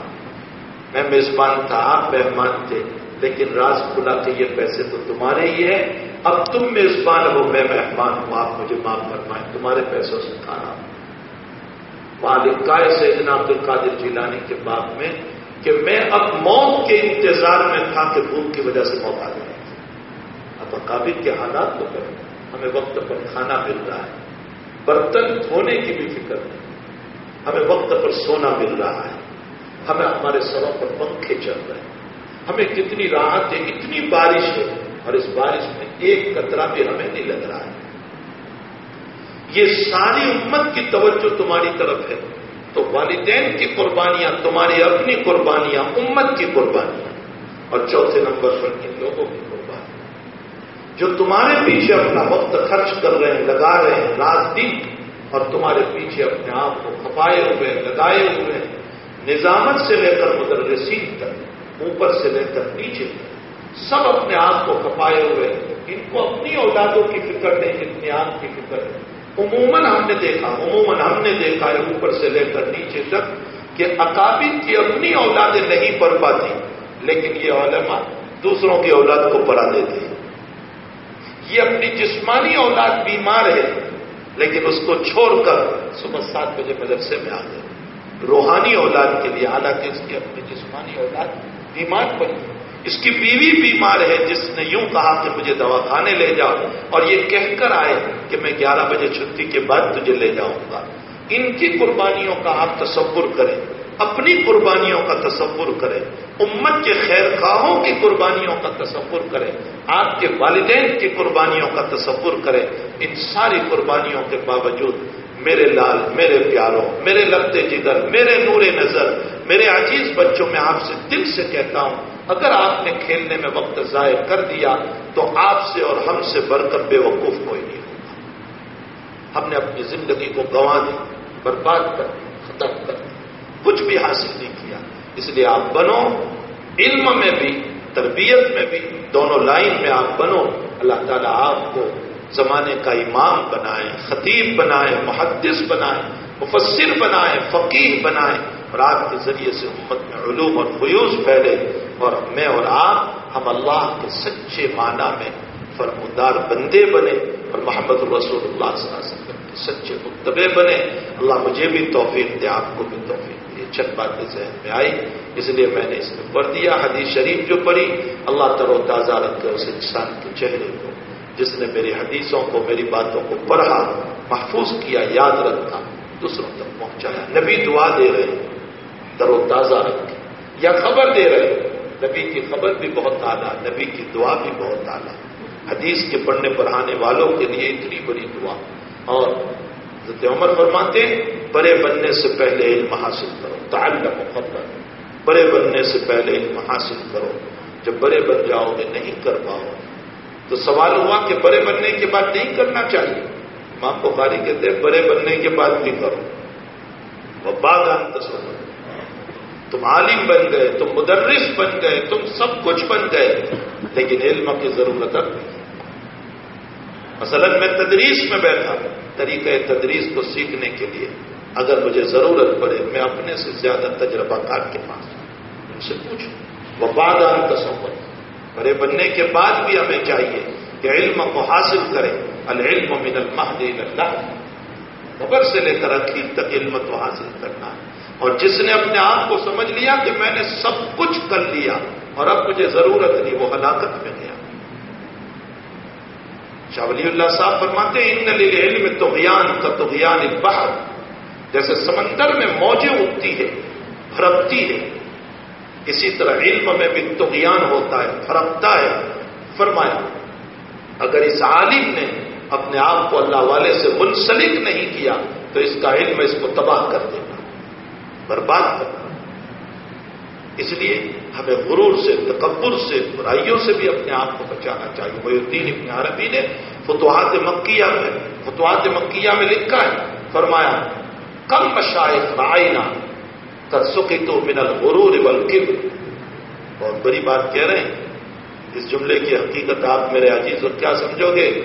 میں میزبان تھا، آپ مہمان تھے، لیکن راز کھلا کہ یہ پیسے تو تمہارے ہی ہیں۔ اب تم میزبان ہو، میں مہمان ہوں، آپ مجھے معاف کر تمہارے پیسوں سے کھانا۔ والد سیدنا عبد القادر جیلانی کے بعد میں کہ میں اب موت کے انتظار میں تھا کہ بھوک کی وجہ سے موت آ جائے اب قابل کے حالات تو کریں ہمیں وقت پر کھانا مل رہا ہے۔ برتن دھونے کی بھی فکر نہیں۔ ہمیں وقت پر سونا مل رہا ہے۔ ہمیں ہمارے سروں پر پنکھے چل رہے ہیں۔ ہمیں کتنی راحت ہے اتنی بارش ہے۔ اور اس بارش میں ایک قطرہ بھی ہمیں نہیں لگ رہا ہے۔ یہ ساری امت کی توجہ تمہاری طرف ہے۔ تو والدین کی قربانیاں، تمہاری اپنی قربانیاں، امت کی قربانیاں۔ اور چوتھے نمبر پر ان لوگوں کی قربانی۔ جو تمہارے پیچھے اپنا وقت خرچ کر رہے ہیں، لگا رہے ہیں رات دن اور تمہارے پیچھے اپنے آپ کو کھپائے ہوئے، لگائے ہوئے، نظامت سے لے کر مدرسین تک، اوپر سے لے کر نیچے تک، سب اپنے آپ کو کھپائے ہوئے۔ ان کو اپنی اولادوں کی فکر نہیں، جتنی آپ کی فکر ہے۔ عموماً ہم نے دیکھا، عموماً ہم نے دیکھا ہے اوپر سے لے کر نیچے تک کہ اکابر کی اپنی اولادیں نہیں پڑھ پاتی، لیکن یہ علماء دوسروں کی اولاد کو پڑھا دیتے ہیں۔ یہ اپنی جسمانی اولاد بیمار ہے، لیکن اس کو چھوڑ کر صبح سات بجے مدرسے میں آ گئے۔ روحانی اولاد کے لیے، حالانکہ اس کی اپنی جسمانی اولاد بیمار پڑی۔ اس کی بیوی بیمار ہے، جس نے یوں کہا کہ مجھے دوا لے جاؤ، اور یہ کہہ کر آئے کہ میں گیارہ بجے چھٹی کے بعد تجھے لے جاؤں گا۔ ان کی قربانیوں کا آپ تصور کریں، اپنی قربانیوں کا تصور کریں، امت کے خیر خواہوں کی قربانیوں کا تصور کریں، آپ کے والدین کی قربانیوں کا تصور کریں، ان ساری قربانیوں کے باوجود میرے لال، میرے پیاروں، میرے لگتے جگر میرے نور نظر، میرے عزیز بچوں میں آپ سے دل سے کہتا ہوں، اگر آپ نے کھیلنے میں وقت ضائع کر دیا، تو آپ سے اور ہم سے بڑھ کر بے وقوف کوئی نہیں ہوگا۔ ہم نے اپنی زندگی کو گنوا دی، برباد کر دی، ختم کر دی، کچھ بھی حاصل نہیں کیا۔ اس لیے آپ بنو، علم میں بھی، تربیت میں بھی، دونوں لائن میں آپ بنو۔ اللہ تعالیٰ آپ کو زمانے کا امام بنائے خطیب بنائے محدث بنائے مفسر بنائے فقیر بنائے اور آپ کے ذریعے سے امت میں علوم اور فیوز پھیلے۔ اور میں اور آپ، ہم اللہ کے سچے معنی میں فرمودار بندے بنے اور محمد الرسول اللہ صلی اللہ علیہ وسلم کے سچے متبے بنے۔ اللہ مجھے بھی توفیق دے، آپ کو بھی توفیق دے۔ چند باتیں ذہن میں آئی اس لیے میں نے اس میں پڑھ دیا۔ حدیث شریف جو پڑھی، اللہ تر و تازہ رکھ کر اس انسان کے چہرے کو جس نے میری حدیثوں کو، میری باتوں کو پڑھا، محفوظ کیا، یاد رکھا، دوسروں تک پہنچایا۔ نبی دعا دے رہے تر و تازہ رکھے۔ یا خبر دے رہے نبی کی خبر بھی بہت اعلیٰ، نبی کی دعا بھی بہت اعلیٰ۔ حدیث کے پڑھنے پڑھانے والوں کے لیے اتنی بڑی دعا۔ اور حضرت عمر فرماتے بڑے بننے سے پہلے علم حاصل کرو، تعلق خبر بڑے بننے سے پہلے علم حاصل کرو۔ جب بڑے بن جاؤ گے، نہیں کر پاؤ تو سوال ہوا کہ بڑے بننے کے بعد نہیں کرنا چاہیے۔ ماں بخاری کہتے ہیں، بڑے بننے کے بعد بھی کرو۔ وہ باغان تصور۔ تم عالم بن گئے، تم مدرس بن گئے، تم سب کچھ بن گئے، لیکن علم کی ضرورت اب نہیں۔ مثلا میں تدریس میں بیٹھا طریقہ تدریس کو سیکھنے کے لیے اگر مجھے ضرورت پڑے، میں اپنے سے زیادہ تجربہ کار کے پاس ان سے پوچھوں۔ وہ بادان کا بڑے بننے کے بعد بھی ہمیں چاہیے کہ علم کو حاصل کرے، العلم من المہد اللہ خبر سے لے کر اخیر تک علم کو حاصل کرنا۔ ہے اور جس نے اپنے آپ کو سمجھ لیا کہ میں نے سب کچھ کر لیا اور اب مجھے ضرورت نہیں، وہ ہلاکت میں گیا۔ شاہ ولی اللہ صاحب فرماتے ہیں، ان علم تغیان کا تغیان البحر جیسے سمندر میں موجیں اگتی ہے پھرکتی ہے اسی طرح علم میں بھی تغیان ہوتا ہے، پھرکتا ہے۔ فرمایا، اگر اس عالم نے اپنے آپ کو اللہ والے سے منسلک نہیں کیا، تو اس کا علم اس کو تباہ کر دینا برباد کرنا اس لیے ہمیں غرور سے، تکبر سے، برائیوں سے بھی اپنے آپ کو بچانا چاہیے۔ وہ الدین ابن عربی نے فتوحات مکیہ میں، فتوحات مکیہ میں لکھا ہے۔ فرمایا، کم مشائق رائنا کر سکی تو من الغرور بلکہ بہت بڑی بات کہہ رہے ہیں۔ اس جملے کی حقیقت آپ میرے عزیز اور کیا سمجھو گے؟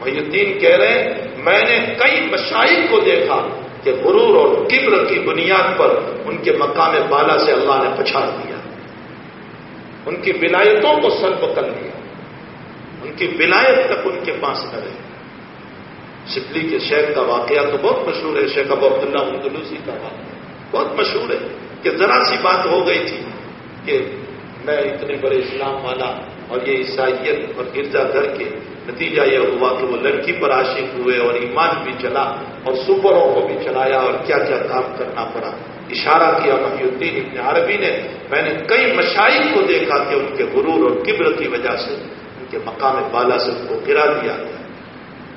محی الدین کہہ رہے ہیں، میں نے کئی مشائق کو دیکھا کہ غرور اور کبر کی بنیاد پر ان کے مقام بالا سے اللہ نے پچھاڑ دیا۔ ان کی ولایتوں کو سلب کر لیا ان کی ولایت تک ان کے پاس نہ رہے۔ سپلی کے شیخ کا واقعہ تو بہت مشہور ہے، شیخ ابو عبداللہ مدلوسی کا واقعہ۔ بہت مشہور ہے کہ ذرا سی بات ہو گئی تھی کہ میں اتنے بڑے اسلام والا اور یہ عیسائیت اور گرجا گھر کے نتیجہ یہ ہوا کہ وہ لڑکی پر عاشق ہوئے اور ایمان بھی چلا اور سپروں کو بھی چلایا اور کیا کیا کام کرنا پڑا۔ اشارہ کیا محی الدین ابن عربی نے۔ میں نے کئی مشائق کو دیکھا کہ ان کے غرور اور کبر کی وجہ سے ان کے مقام بالا سے ان کو گرا دیا۔ گیا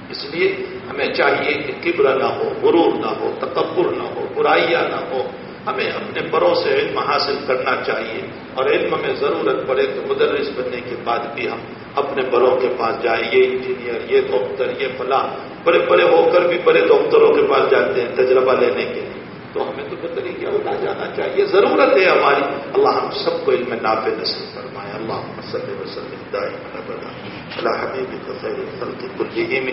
اس لیے ہمیں چاہیے کہ کبر نہ ہو، غرور نہ ہو، تکبر نہ ہو، برائیاں نہ ہو، ہمیں اپنے بڑوں سے علم حاصل کرنا چاہیے اور علم میں ضرورت پڑے تو مدرس بننے کے بعد بھی ہم اپنے بڑوں کے پاس جائیں یہ انجینئر، یہ ڈاکٹر یہ فلاں، بڑے بڑے ہو کر بھی بڑے ڈاکٹروں کے پاس جاتے ہیں تجربہ لینے کے لیے۔ تو ہمیں تو بتری کیا ہوتا جانا چاہیے، ضرورت ہے ہماری۔ اللہ ہم سب کو علم نافع نصیب فرمائے۔ اللہ وسلم وسلم دائم على حبيبك خير الخلق كلهم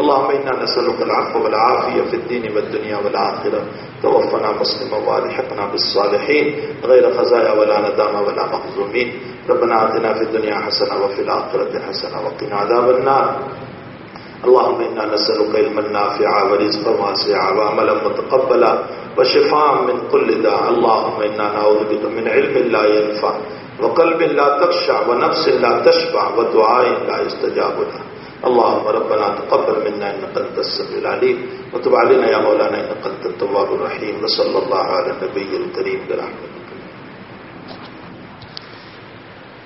اللهم إنا نسألك العفو والعافية في الدين والدنيا والآخرة توفنا مسلما والحقنا بالصالحين غير خزايا ولا ندامة ولا مخزومين ربنا آتنا في الدنيا حسنة وفي الآخرة حسنة وقنا عذاب النار۔ اللهم إنا نسألك علما نافعا ورزقا واسعا وعملا متقبلا۔ وشفاء من كل داء۔ اللهم إنا نعوذ بك من علم لا ينفع وقلب لا تخشع ونفس لا تشبع ودعاء لا يستجاب له اللهم ربنا تقبل منا انك انت السميع العليم. وتب علينا يا مولانا انك انت التواب الرحيم. وصلى الله على النبي الكريم برحمتك.